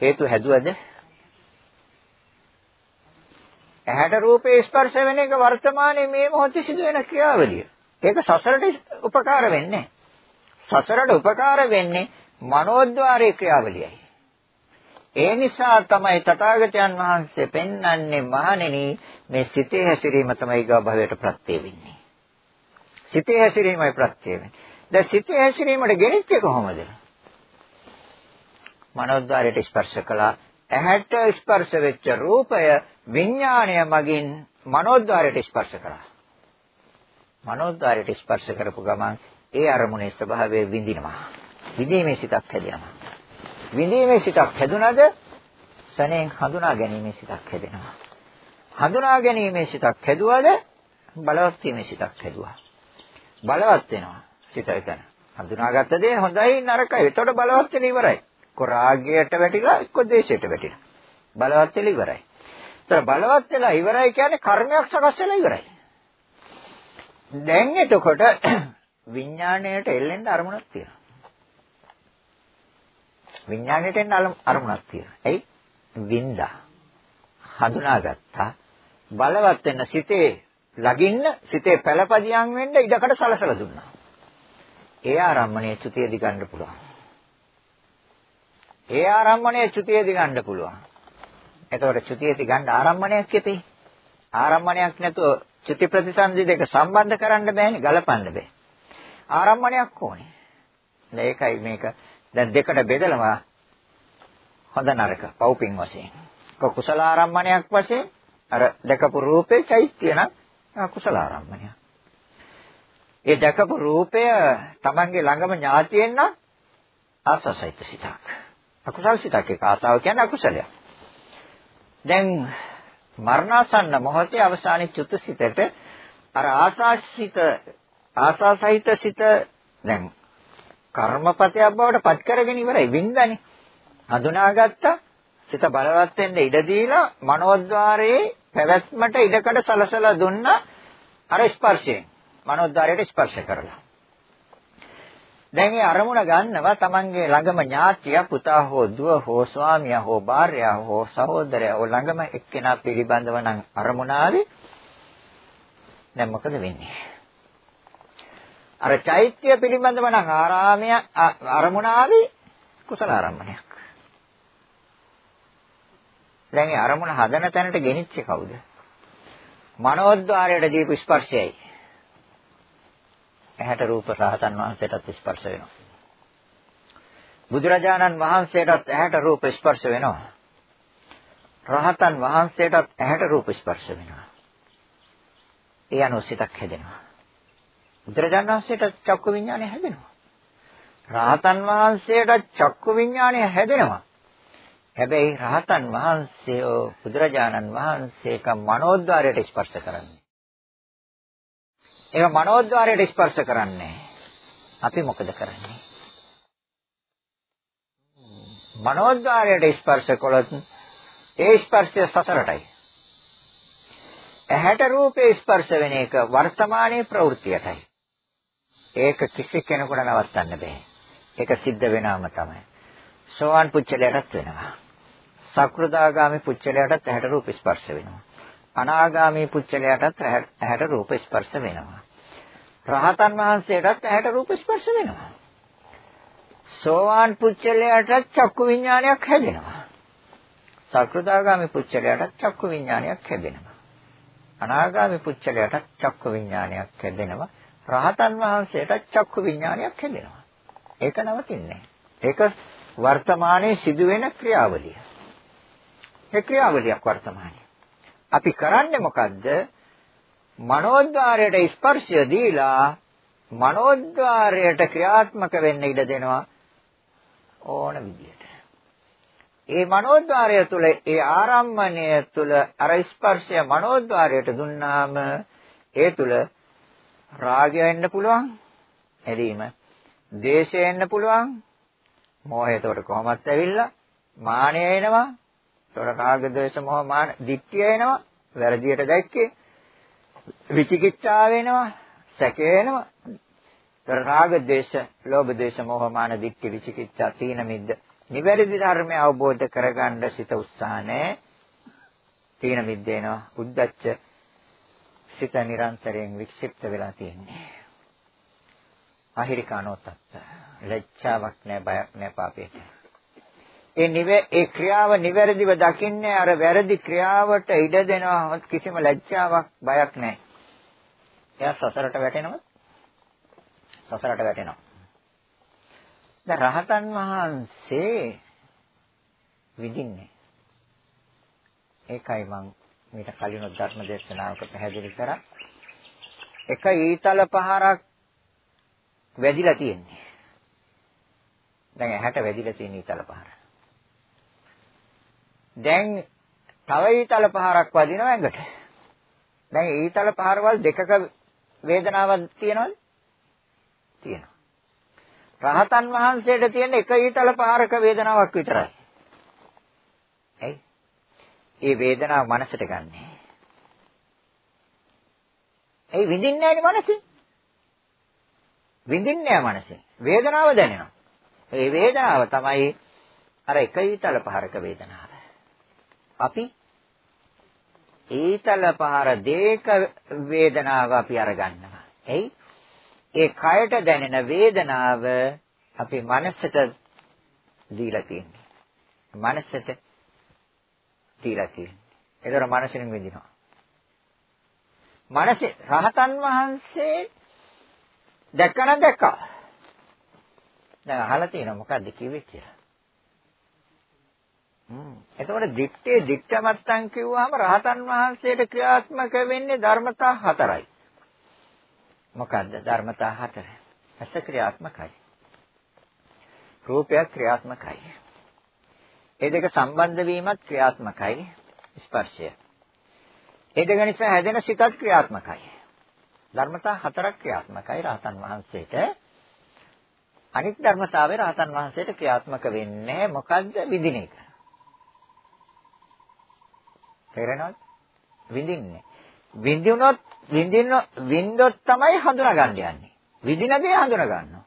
හේතු හැදුවද? ඇහැට රූපේ ස්පර්ශ වෙන එක වර්තමානයේ මේ මොහොතේ සිදුවෙන ක්‍රියාවලිය. ඒක සසරට උපකාර වෙන්නේ සසරට උපකාර වෙන්නේ මනෝද්වාරයේ ක්‍රියාවලියයි. ඒ නිසා තමයි තථාගතයන් වහන්සේ පෙන්වන්නේ මහණෙනි මේ සිතේ හැසිරීම තමයි ගා භවයට ප්‍රත්‍ය වෙන්නේ. සිතේ හැසිරීමයි ප්‍රත්‍ය වෙන්නේ. දැන් සිතේ හැසිරීමට ගෙනිච්ච කොහොමද? මනෝද්වාරයට ස්පර්ශ කළා. ඇහැට ස්පර්ශ වෙච්ච රූපය විඥාණය මගින් මනෝද්වාරයට ස්පර්ශ කළා. මනෝද්වාරයට ස්පර්ශ කරපු ගමන් ඒ අරමුණේ ස්වභාවය විඳිනවා. විඳීමේ සිතක් හැදෙනවා. විඳීමේ සිතක් හැදුනද සනෙන් හඳුනා ගැනීමේ සිතක් හැදෙනවා. හඳුනා ගැනීමේ සිතක් හැදුවද බලවත් වීමේ සිතක් හැදුවා. බලවත් වෙනවා සිත එතන. හඳුනාගත්ත දේ හොඳයි නරකයි. එතකොට බලවත් වෙන ඉවරයි. එක්ක රාගයට වැටිලා එක්ක ද්වේෂයට වැටිලා. බලවත් වෙලා ඉවරයි. ඒතර බලවත් වෙලා ඉවරයි කියන්නේ කර්මයක් සකස් වෙලා ඉවරයි. දැන් එතකොට *clears throat* විඥාණයට එල්ලෙන්න අරමුණක් තියෙනවා. විඥාණයට එන්න අරමුණක් තියෙනවා. එයි වින්දා හඳුනාගත්තා බලවත් වෙන සිතේ ලගින්න සිතේ පළපදියම් වෙන්න ඉඩකට සලසලා දුන්නා. ඒ ආරම්මණය චුතිය දිගන්න පුළුවන්. ඒ ආරම්මණය චුතිය දිගන්න පුළුවන්. එතකොට චුතිය දිගන්න ආරම්මණයක් කියතේ. ආරම්මණයක් නැතුව චුති ප්‍රතිසන්දි දෙක සම්බන්ධ කරන්න බෑනේ ගලපන්න බෑ. ආරම්මණයක් ඕනේ. ඒකයි මේක දැන් දෙකට බෙදලම හොඳ නරක පව්පින් වශයෙන්. කුසල ආරම්මණයක් වශයෙන් අර දැකපු රූපේ චෛත්‍ය නම් අකුසල ආරම්මණයක්. ඒ දැකපු රූපය Tamange ළඟම ඥාතියෙන් නම් ආසසයිත සිතක්. අකුසල සිතක් ඒක ආසාව කියන්නේ අකුසලයක්. දැන් මරණාසන්න මොහොතේ අවසානයේ චුතසිතට අර ආසාසිත ආසාසහිත සිත දැන් කර්මපතයක් බවට පත් කරගෙන ඉවරයි වින්දනේ. හඳුනාගත්තා සිත බලවත් වෙන්න ඉඩ දීලා මනෝද්වාරයේ පැවැත්මට ඉඩකඩ සලසලා දුන්නා අර ස්පර්ශයෙන්. මනෝද්වාරයට ස්පර්ශ කරලා. දැන් ඒ අරමුණ ගන්නවා Tamange ළඟම ඥාතිය පුතා හෝ දුව හෝ ස්වාමියා හෝ භාර්යාව හෝ සහෝදරයා හෝ ළඟම එක්කෙනා පිළිබඳව නම් අරමුණාවේ දැන් මොකද වෙන්නේ? අර චෛත්‍ය පිළිබඳව නම් ආරාමය අරමුණාවේ කුසල ආරම්භණයක්. දැන් ඒ අරමුණ හදන තැනට ගෙනිච්චේ කවුද? මනෝද්වාරයට දීපු ස්පර්ශයයි. ඇහැට රූප රහතන් වහන්සේටත් ස්පර්ශ වෙනවා. බුදුරජාණන් වහන්සේටත් ඇහැට රූප ස්පර්ශ වෙනවා. රහතන් වහන්සේටත් ඇහැට රූප ස්පර්ශ වෙනවා. ඒ අනුව සිතක් හැදෙනවා. බුදුරජාණන් වහන්සේට චක්කු විඥානය හැදෙනවා. රහතන් වහන්සේට චක්කු විඥානය හැදෙනවා. හැබැයි රහතන් වහන්සේ බුදුරජාණන් වහන්සේක මනෝද්වාරයට ස්පර්ශ කරන්නේ. ඒක මනෝද්වාරයට ස්පර්ශ කරන්නේ. අපි මොකද කරන්නේ? මනෝද්වාරයට ස්පර්ශ කළොත් ඒ ස්පර්ශය සසරටයි. ඇහැට රූපේ ස්පර්ශ වෙන එක වර්තමානයේ ප්‍රවෘත්තියටයි. ඒක කිසි කෙනෙකුට නවත්තන්න බෑ. ඒක සිද්ධ වෙනවම තමයි. සෝවාන් පුච්චලයටත් වෙනවා. සක්‍රදාගාමි පුච්චලයටත් ඇහැට රූප ස්පර්ශ වෙනවා. අනාගාමි පුච්චලයටත් ඇහැට රූප ස්පර්ශ වෙනවා. රහතන් වහන්සේටත් ඇහැට රූප ස්පර්ශ වෙනවා. සෝවාන් පුච්චලයට චක්කු විඥානයක් හැදෙනවා. සක්‍රදාගාමි පුච්චලයට චක්කු විඥානයක් හැදෙනවා. අනාගාමි පුච්චලයට චක්කු විඥානයක් හැදෙනවා. රහතන් වහන්සේට චක්කු විඥානයක් හැදෙනවා. ඒක නවතින්නේ. ඒක වර්තමානයේ සිදුවෙන ක්‍රියාවලිය. ඒ ක්‍රියාවලියක් වර්තමානයේ. අපි කරන්නේ මොකද්ද? මනෝද්වාරයට ස්පර්ශය දීලා මනෝද්වාරයට ක්‍රියාත්මක වෙන්න ඉඩ දෙනවා ඕන විදියට. ඒ මනෝද්වාරය තුළ ඒ ආරම්මණය තුළ අර ස්පර්ශය මනෝද්වාරයට දුන්නාම ඒ තුළ රාගය එන්න පුළුවන් එදීම දේශය එන්න පුළුවන් මෝහය එතකොට කොහොමත් ඇවිල්ලා මානය එනවා එතකොට රාග ද්වේෂ මොහ මාන දික්තිය එනවා වැරදියට දැක්කේ විචිකිච්ඡා වෙනවා, සැක වෙනවා. තර රාග දේශ, ලෝභ දේශ, මොහ මාන දික්ක විචිකිච්ඡා තීන මිද්ද. නිවැරදි ධර්මය අවබෝධ කරගන්න සිත උත්සාහ නැහැ. තීන මිද්ද එනවා. උද්දච්ච සිත නිරන්තරයෙන් වික්ෂිප්ත වෙලා තියෙන්නේ. අහිරිකානෝ තත්ත. ලැජ්ජාවක් නැහැ, බයක් නැහැ පාපයට. ඒ නිවැ ඒ ක්‍රියාව නිවැරදිව දකින්නේ අර වැරදි ක්‍රියාවට ඉඩ දෙනවා කිසිම ලැජ්ජාවක් බයක් නැහැ. එයා සසරට වැටෙනවද? සසරට වැටෙනවා. දැන් රහතන් වහන්සේ විඳින්නේ. ඒකයි මම මීට කලින් ධර්ම දේශනාවක පැහැදිලි කරා. එක ඊතල පහරක් වැදිලා තියෙන්නේ. දැන් ඇහැට වැදිලා තියෙන ඊතල පහර. දැන් තව ඊතල පහරක් වදිනවා ඇඟට. දැන් ඊතල පහරවල් දෙකක වේදනාවක් තියෙනවද? තියෙනවා. රහතන් වහන්සේට තියෙන එක ඊතල පහරක වේදනාවක් විතරයි. එයි. ඒ වේදනාව මනසට ගන්නෙ. ඒ විඳින්නේ නැහැ මනසින්. විඳින්නේ නැහැ මනසින්. වේදනාව දැනෙනවා. ඒ වේදනාව තමයි අර එක ඊතල පහරක වේදනාව. අපි ඊතල පහර දෙක වේදනාව අපි අරගන්නවා. එයි ඒ කයට දැනෙන වේදනාව අපි මනසට දීලා තියෙන්නේ. මනසට දීලා තියෙන්නේ. ඒතර මනසෙන් විඳිනවා. මනසේ රහතන් වහන්සේ දැක්කනම් දැක්කා. දැන් අහලා තියෙනවා මොකද්ද කිව්වේ කියලා. හ්ම්. එතකොට දිත්තේ දික්කමත්තන් කිව්වහම රහතන් වහන්සේට ක්‍රියාත්මක වෙන්නේ ධර්මතා හතරයි. මොකද්ද ධර්මතා හතර? ඇස ක්‍රියාත්මකයි. රූපය ක්‍රියාත්මකයි. ඒ දෙක සම්බන්ධ වීමත් ක්‍රියාත්මකයි ස්පර්ශය. ඒ දෙක නිසා හැදෙන සිතත් ක්‍රියාත්මකයි. ධර්මතා හතරක් ක්‍රියාත්මකයි රහතන් වහන්සේට. අනිත් ධර්මතාවය රහතන් වහන්සේට ක්‍රියාත්මක වෙන්නේ මොකද්ද විඳින එක. තේරෙනවද? විඳින්නේ. විඳිනොත් විඳින විඳොත් තමයි හඳුනා ගන්න යන්නේ. විඳින දේ හඳුනා ගන්නවා.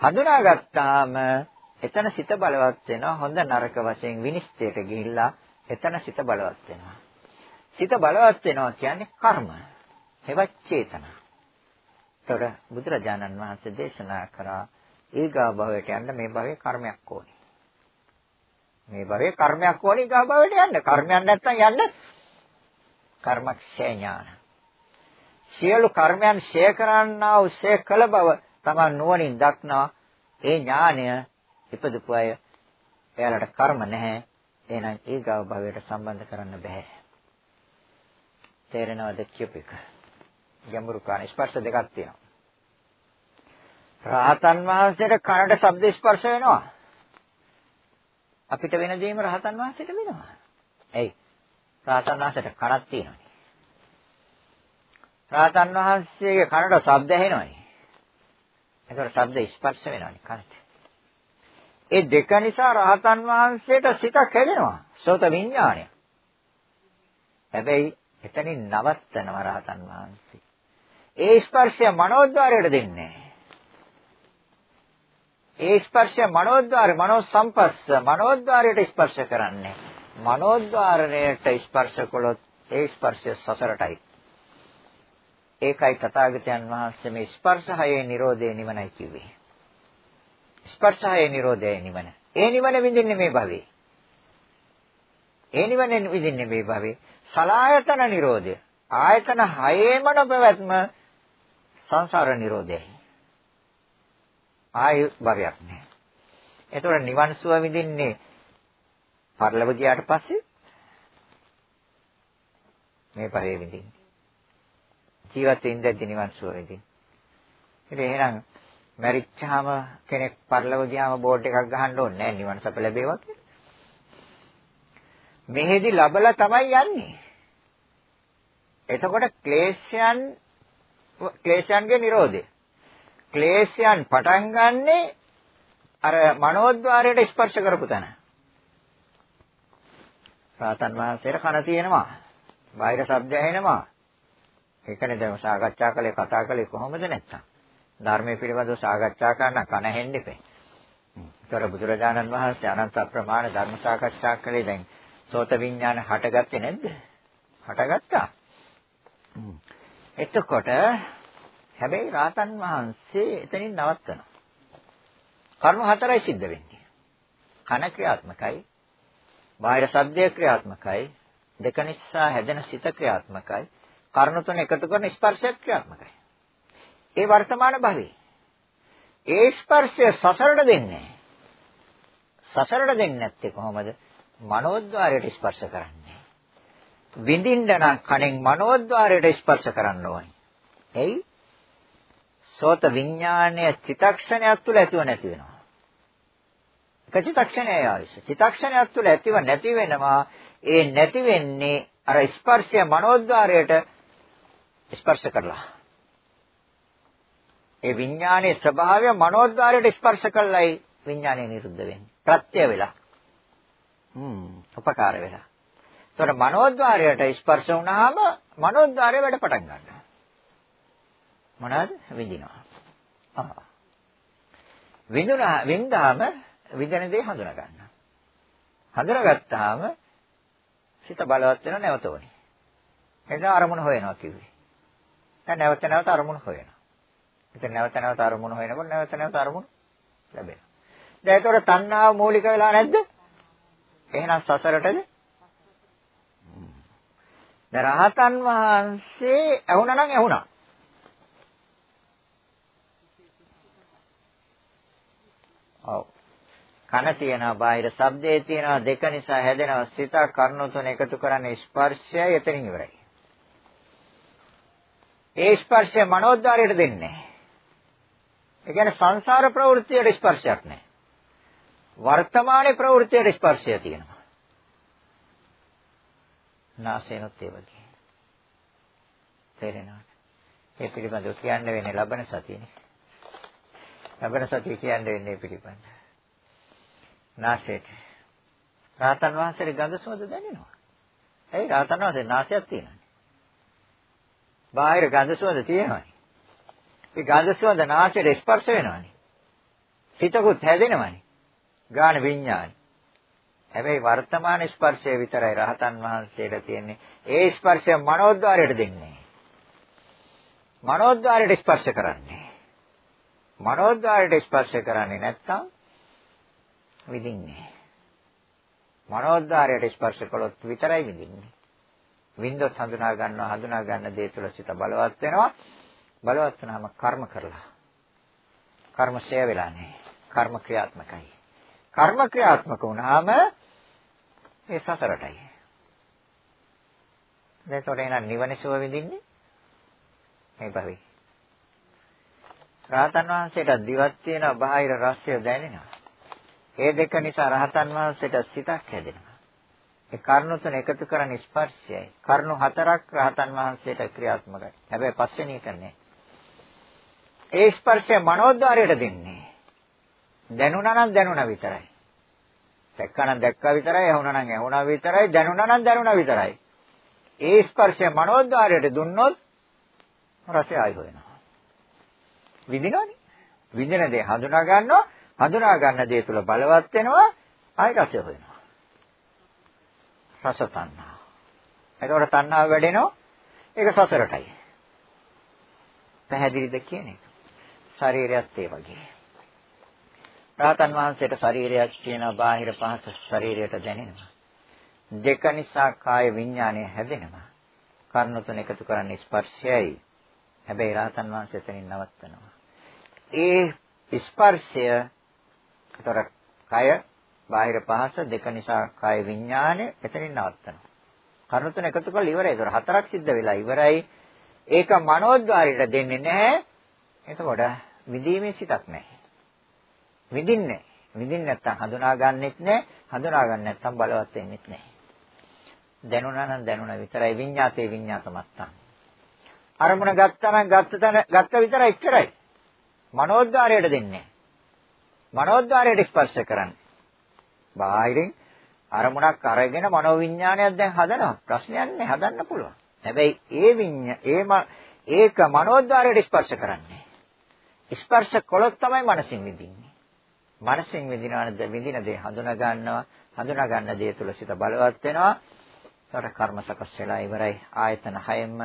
හඳුනාගත්තාම එතන සිත බලවත් වෙනවා හොඳ නරක වශයෙන් විනිශ්චයට ගිහිල්ලා එතන සිත බලවත් වෙනවා. සිත බලවත් වෙනවා කියන්නේ කර්ම. හෙවත් චේතනා. ඒතර බුදුරජාණන් වහන්සේ දේශනා කරා ඊගා භවයට යන්න මේ භවයේ කර්මයක් ඕනේ. මේ භවයේ කර්මයක් ඕනේ ඊගා භවයට යන්න. කර්මයක් නැත්තම් යන්න කර්මක්ෂය ඥාන. සියලු කර්මයන් ෂය කරන්නා වූ ෂය කළ බව තමන් නුවණින් දක්නා ඒ ඥානය ඉපදපු අය එයාලට කර්ම නැහැ. එහෙනම් ඊගාව භවයට සම්බන්ධ කරන්න බෑ. තේරෙනවද කියපු එක? ගැඹුරු කාණ ස්පර්ශ දෙකක් තියෙනවා. රහතන් වහන්සේට කනට ශබ්ද ස්පර්ශ වෙනවා. අපිට වෙන දෙයක්ම රහතන් වහන්සේට වෙනවා. එයි. රහතන් වහන්සේට කනක් තියෙනවානේ. රහතන් වහන්සේගේ කනට ශබ්ද ඇහෙනවානේ. ඒකට ශබ්ද ස්පර්ශ වෙනවානේ කනට. ඒ දෙක නිසා රහතන් වහන්සේට සිත කැඩෙනවා. සෝත විඥානය. හැබැයි එතනින් නවත්තනවා රහතන් වහන්සේ. ඒ ස්පර්ශය මනෝද්වාරයට දෙන්නේ ඒ ස්පර්ශය මනෝද්වාරය මනෝ සම්පස්ස මනෝද්වාරයට ස්පර්ශ කරන්නේ. මනෝද්වාරණයට ස්පර්ශ කළොත් ඒ ස්පර්ශය සසරටයි. ඒකයි තථාගතයන් වහන්සේ මේ ස්පර්ශහයේ Nirodhe නිවනයි කිව්වේ. ස්පර්ශහයේ Nirodhe නිවන. ඒ නිවන විඳින්නේ මේ භවයේ. ඒ නිවන විඳින්නේ මේ භවයේ. සලායතන Nirodhe. ආයතන හයේම නොපැවැත්ම සංසාර Nirodheයි. ආයු භවයක් නැහැ. එතකොට නිවන් සුව විඳින්නේ පරලව ගියාට පස්සේ මේ පරේ විඳින්නේ. ජීවත් වෙන්නදී නිවන් සුව විඳින්නේ. ඉතින් එහෙනම් මැරිච්චාම කෙනෙක් පරලව ගියාම බෝඩ් එකක් ගහන්න ඕනේ නැහැ නිවන් සප ලැබේවා කියලා. මෙහෙදි ලබලා තමයි යන්නේ. එතකොට ක්ලේශයන් ක්ලේශයන්ගේ Nirodhe. ක්ලේශයන් පටන් ගන්නෙ අර මනෝද්වාරයට ස්පර්ශ කරපු තැන. රාතන් වහන්සේට කන තියෙනවා. බාහිර ශබ්ද ඇහෙනවා. ඒකනේ දැන් සාකච්ඡා කළේ කතා කළේ කොහොමද නැත්තම්? ධර්මයේ පිළිබඳව සාකච්ඡා කරන්න කන හෙන්න එපේ. ඒතර බුදුරජාණන් වහන්සේ අනන්ත ප්‍රමාණ ධර්ම සාකච්ඡා කළේ දැන් සෝත විඥාන හටගත්තේ නැද්ද? හටගත්තා. එතකොට හැබැයි රාතන් වහන්සේ එතනින් නවත්තනවා. කර්ම හතරයි සිද්ධ වෙන්නේ. කන ක්‍රියාත්මකයි, බාහිර ශබ්දය ක්‍රියාත්මකයි, දෙක නිසා හැදෙන සිත ක්‍රියාත්මකයි, කර්ණ තුන එකතු කරන ස්පර්ශය ක්‍රියාත්මකයි. ඒ වර්තමාන භවයේ ඒ ස්පර්ශය සසරට දෙන්නේ සසරට දෙන්නේ නැත්තේ කොහොමද? මනෝද්වාරයට ස්පර්ශ කරන්නේ. විඳින්න නම් කණෙන් මනෝද්වාරයට ස්පර්ශ කරන්න ඕනේ. එයි සෝත විඥානය චිතක්ෂණයක් තුළ ඇතිව නැති වෙනවා. එක චිතක්ෂණයයි ආවිස. චිතක්ෂණයක් තුළ ඇතිව නැති වෙනවා. ඒ නැති වෙන්නේ අර ස්පර්ශය මනෝද්වාරයට ස්පර්ශ කරලා. ඒ විඥානයේ ස්වභාවය මනෝද්වාරයට ස්පර්ශ කළයි විඥානය නිරුද්ධ වෙන්නේ. ප්‍රත්‍ය වෙලා. හ්ම් උපකාර වෙලා. එතකොට මනෝද්වාරයට ස්පර්ශ වුණාම මනෝද්වාරය වැඩ පටන් ගන්නවා. මොනවාද? විඳිනවා. ආ. විඳුනා වින්දාම විඳින දේ හඳුනා ගන්නවා. හඳුනාගත්තාම සිත බලවත් වෙනව නැවත ඕනේ. එතන අරමුණ හොයනවා කිව්වේ. දැන් නැවත නැවත අරමුණ හොයනවා. ඉතින් නැවත නැවත අරමුණ හොයනකොට නැවත නැවත අරමුණ ලැබෙනවා. දැන් ඒතකොට තණ්හාව මූලික වෙලා නැද්ද? එහෙනම් සසරටද? දැන් රහතන් වහන්සේ ඇහුණා නම් ඇහුණා. ඔව්. කන තියෙනවා බාහිර ශබ්දේ තියෙනවා දෙක නිසා හැදෙනවා සිත කර්ණ තුන එකතු කරන්නේ ස්පර්ශයයි එතනින් ඉවරයි. ඒ ස්පර්ශය මනෝද්වාරයට දෙන්නේ. ඒ කියන්නේ සංසාර ප්‍රවෘත්තියට ස්පර්ශයක් නැහැ. වර්තමානයේ ප්‍රවෘත්තියට ස්පර්ශය තියෙනවා. නාසයනොත් ඒ වගේ. තේරෙනවද? ඒ පිළිබඳව කියන්න වෙන්නේ ලබන සතියනේ. ලබන සතිය කියන්න වෙන්නේ පිළිබඳව. නාසයට. රාතන් වහන්සේගේ ගඳ සුවඳ දැනෙනවා. ඇයි රාතන් වහන්සේ නාසයක් තියෙනවනේ. බාහිර ගඳ සුවඳ තියෙනවනේ. ඒ ගඳ සුවඳ නාසයට ස්පර්ශ වෙනවනේ. සිතකුත් හැදෙනවනේ. ගාන විඥානයි. හැබැයි වර්තමාන ස්පර්ශය විතරයි රහතන් වහන්සේට තියෙන්නේ. ඒ ස්පර්ශය මනෝද්වාරයට දෙන්නේ. මනෝද්වාරයට ස්පර්ශ කරන්නේ. මනෝද්වාරයට ස්පර්ශ කරන්නේ නැත්නම් විඳින්නේ. මනෝද්වාරයට ස්පර්ශ කළොත් විතරයි විඳින්නේ. වින්දොත් හඳුනා ගන්නවා හඳුනා ගන්න දේ තුළ සිත බලවත් වෙනවා. බලවත් වුණාම කර්ම කරලා. කර්ම ෂය වෙලා නැහැ. කර්ම ක්‍රියාත්මකයි. කර්ම ක්‍රියාත්මක වුණාම ඒ සසරටයි. දැන් එහෙනම් නිවන සුව විඳින්නේ මේ භවයේ. රහතන් වහන්සේට දිවක් තියෙන බාහිර රසය දැනෙනවා. ඒ දෙක නිසා රහතන් වහන්සේට සිතක් හැදෙනවා. ඒ කර්ණු තුන එකතු කරන ස්පර්ශයයි. කර්ණු හතරක් රහතන් වහන්සේට ක්‍රියාත්මකයි. හැබැයි පස්වෙනි එක නෑ. ඒ ස්පර්ශය මනෝද්වාරයට දෙන්නේ. දැනුණා නම් දැනුණා විතරයි. දැක්කා නම් දැක්කා විතරයි, ඇහුණා නම් ඇහුණා විතරයි, දැනුණා නම් දැනුණා විතරයි. ඒ ස්පර්ශය මනෝද්වාරයට දුන්නොත් රසය ආයි හොයනවා. විඳිනවනේ. විඳින දේ හඳුනා ගන්නවා, හඳුනා ගන්න දේ තුල බලවත් වෙනවා, ආයි රසය හොයනවා. රස තණ්හා. එතකොට තණ්හාව වැඩෙනවා. ඒක සසරටයි. පැහැදිලිද කියන්නේ? ශරීරයත් ඒ වගේ. රහතන් වහන්සේට ශරීරයක් තියෙනවා බාහිර පහස ශරීරයට දැනෙනවා. දෙක නිසා කාය විඥානය හැදෙනවා. කර්ණ තුන එකතු කරන්නේ ස්පර්ශයයි. හැබැයි රහතන් වහන්සේ එතනින් නවත්තනවා. ඒ ස්පර්ශය අතර කය බාහිර පහස දෙක නිසා කාය විඥානය එතනින් නවත්තනවා. කර්ණ තුන එකතු කරලා ඉවරයි. ඒතර හතරක් සිද්ධ වෙලා ඉවරයි. ඒක මනෝද්වාරයට දෙන්නේ නැහැ. එතකොට විදීමේ සිතක් නැහැ. විඳින්නේ. විඳින්න නැත්තම් හඳුනා ගන්නෙත් නැහැ. හඳුනා ගන්න නැත්තම් බලවත් වෙන්නෙත් නැහැ. දැනුණා නම් දැනුණා විතරයි. විඤ්ඤාතේ විඤ්ඤාත මත්තම් අරමුණ ගත්තා නම් ගත්ත තැන ගත්ත විතරයි ඉච්චරයි මනෝද්වාරයට දෙන්නේ මනෝද්වාරයට ස්පර්ශ කරන්නේ. බාහිරින් අරමුණක් අරගෙන මනෝවිඤ්ඤාණයක් දැන් හදනවා. ප්‍රශ්නයක් නැහැ. හදන්න පුළුවන්. හැබැයි ඒ විඤ්ඤා ඒ ඒක මනෝද්වාරයට ස්පර්ශ කරන්නේ. ස්පර්ශ කළොත් තමයි මනසින් විඳින්නේ. මනසෙන් විඳිනවද විඳින දේ හඳුනා ගන්නවා හඳුනා ගන්න දේ තුල සිත බලවත් වෙනවා. ඒකට කර්ම සකස් වෙලා ඉවරයි. ආයතන හයෙන්ම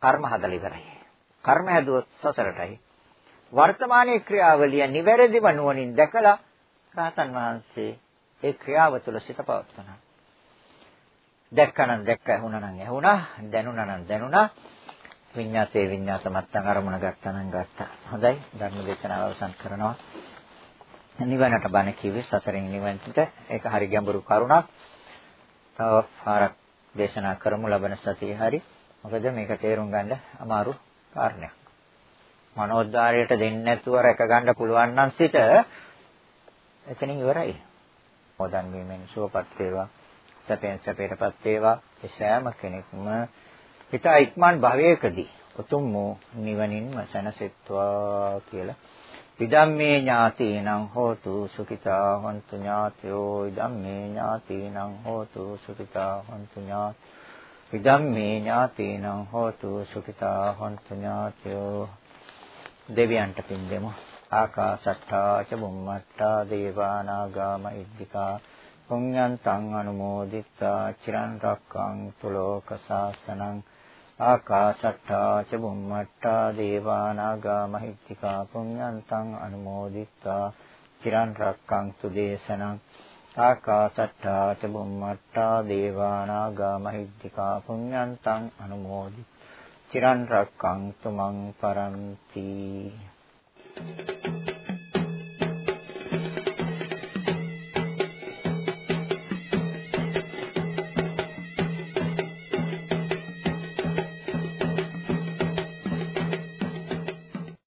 කර්ම හදලා ඉවරයි. කර්ම හැදුවොත් සසරටයි. වර්තමානයේ ක්‍රියාවලිය නිවැරදිව නුවණින් දැකලා රහතන් වහන්සේ ඒ ක්‍රියාව තුළ සිත පවත්වනවා. දැක්කනම් දැක්ක ඇහුණනම් ඇහුණා. දැනුණා නම් දැනුණා. විඤ්ඤාතේ විඤ්ඤාත මත්තන් අරමුණ ගත්තා නම් ගත්තා හොඳයි ධර්ම දේශනාව අවසන් කරනවා නිවනට බණ කිව්වේ සසරින් නිවනට ඒක හරි ගැඹුරු කරුණක්. තව පාරක් දේශනා කරමු ලබන සතියේ හරි. මොකද මේක තේරුම් ගන්න අමාරු කාරණයක්. මනෝද්වාරයට දෙන්නේ නැතුව රැක ගන්න පුළුවන් නම් සිට එතනින් ඉවරයි. මොදන් වීමෙන් සුවපත් වේවා. සැපෙන් සැපයටපත් වේවා. ඒ සෑම කෙනෙක්ම හිතා ඉක්මන් භවයකදී උතුම් වූ නිවනින්ම සැනසෙත්වා කියලා. ඉදම්මේ ඥාතීනං හෝතු සුඛිතා හොන්තු ඥාතයෝ ඉදම්මේ ඥාතීනං හෝතු සුඛිතා හොන්තු ඥාත ඉදම්මේ ඥාතීනං හෝතු සුඛිතා හොන්තු ඥාතයෝ. දෙවියන්ට පින් දෙමු. ආකාශට්ටා ච බුම්මට්ටා දේවානාගාම ඉද්దికා පුඤ්ඤන්තං අනුමෝදිත්වා. චිරන් රක්ඛන්තු ලෝක සාසනං ආකාශට්ටා ච බුම්මට්ටා දේවානාගා මහිත්‍තිකා පුඤ්ඤන්තං අනුමෝදිත්වා චිරන් රක්ඛන්තු දේශනං ආකාශට්ටා ච බුම්මට්ටා දේවානාගා මහිත්‍තිකා පුඤ්ඤන්තං අනුමෝදි චිරන් රක්ඛන්තු මං පරන්ති Thank you.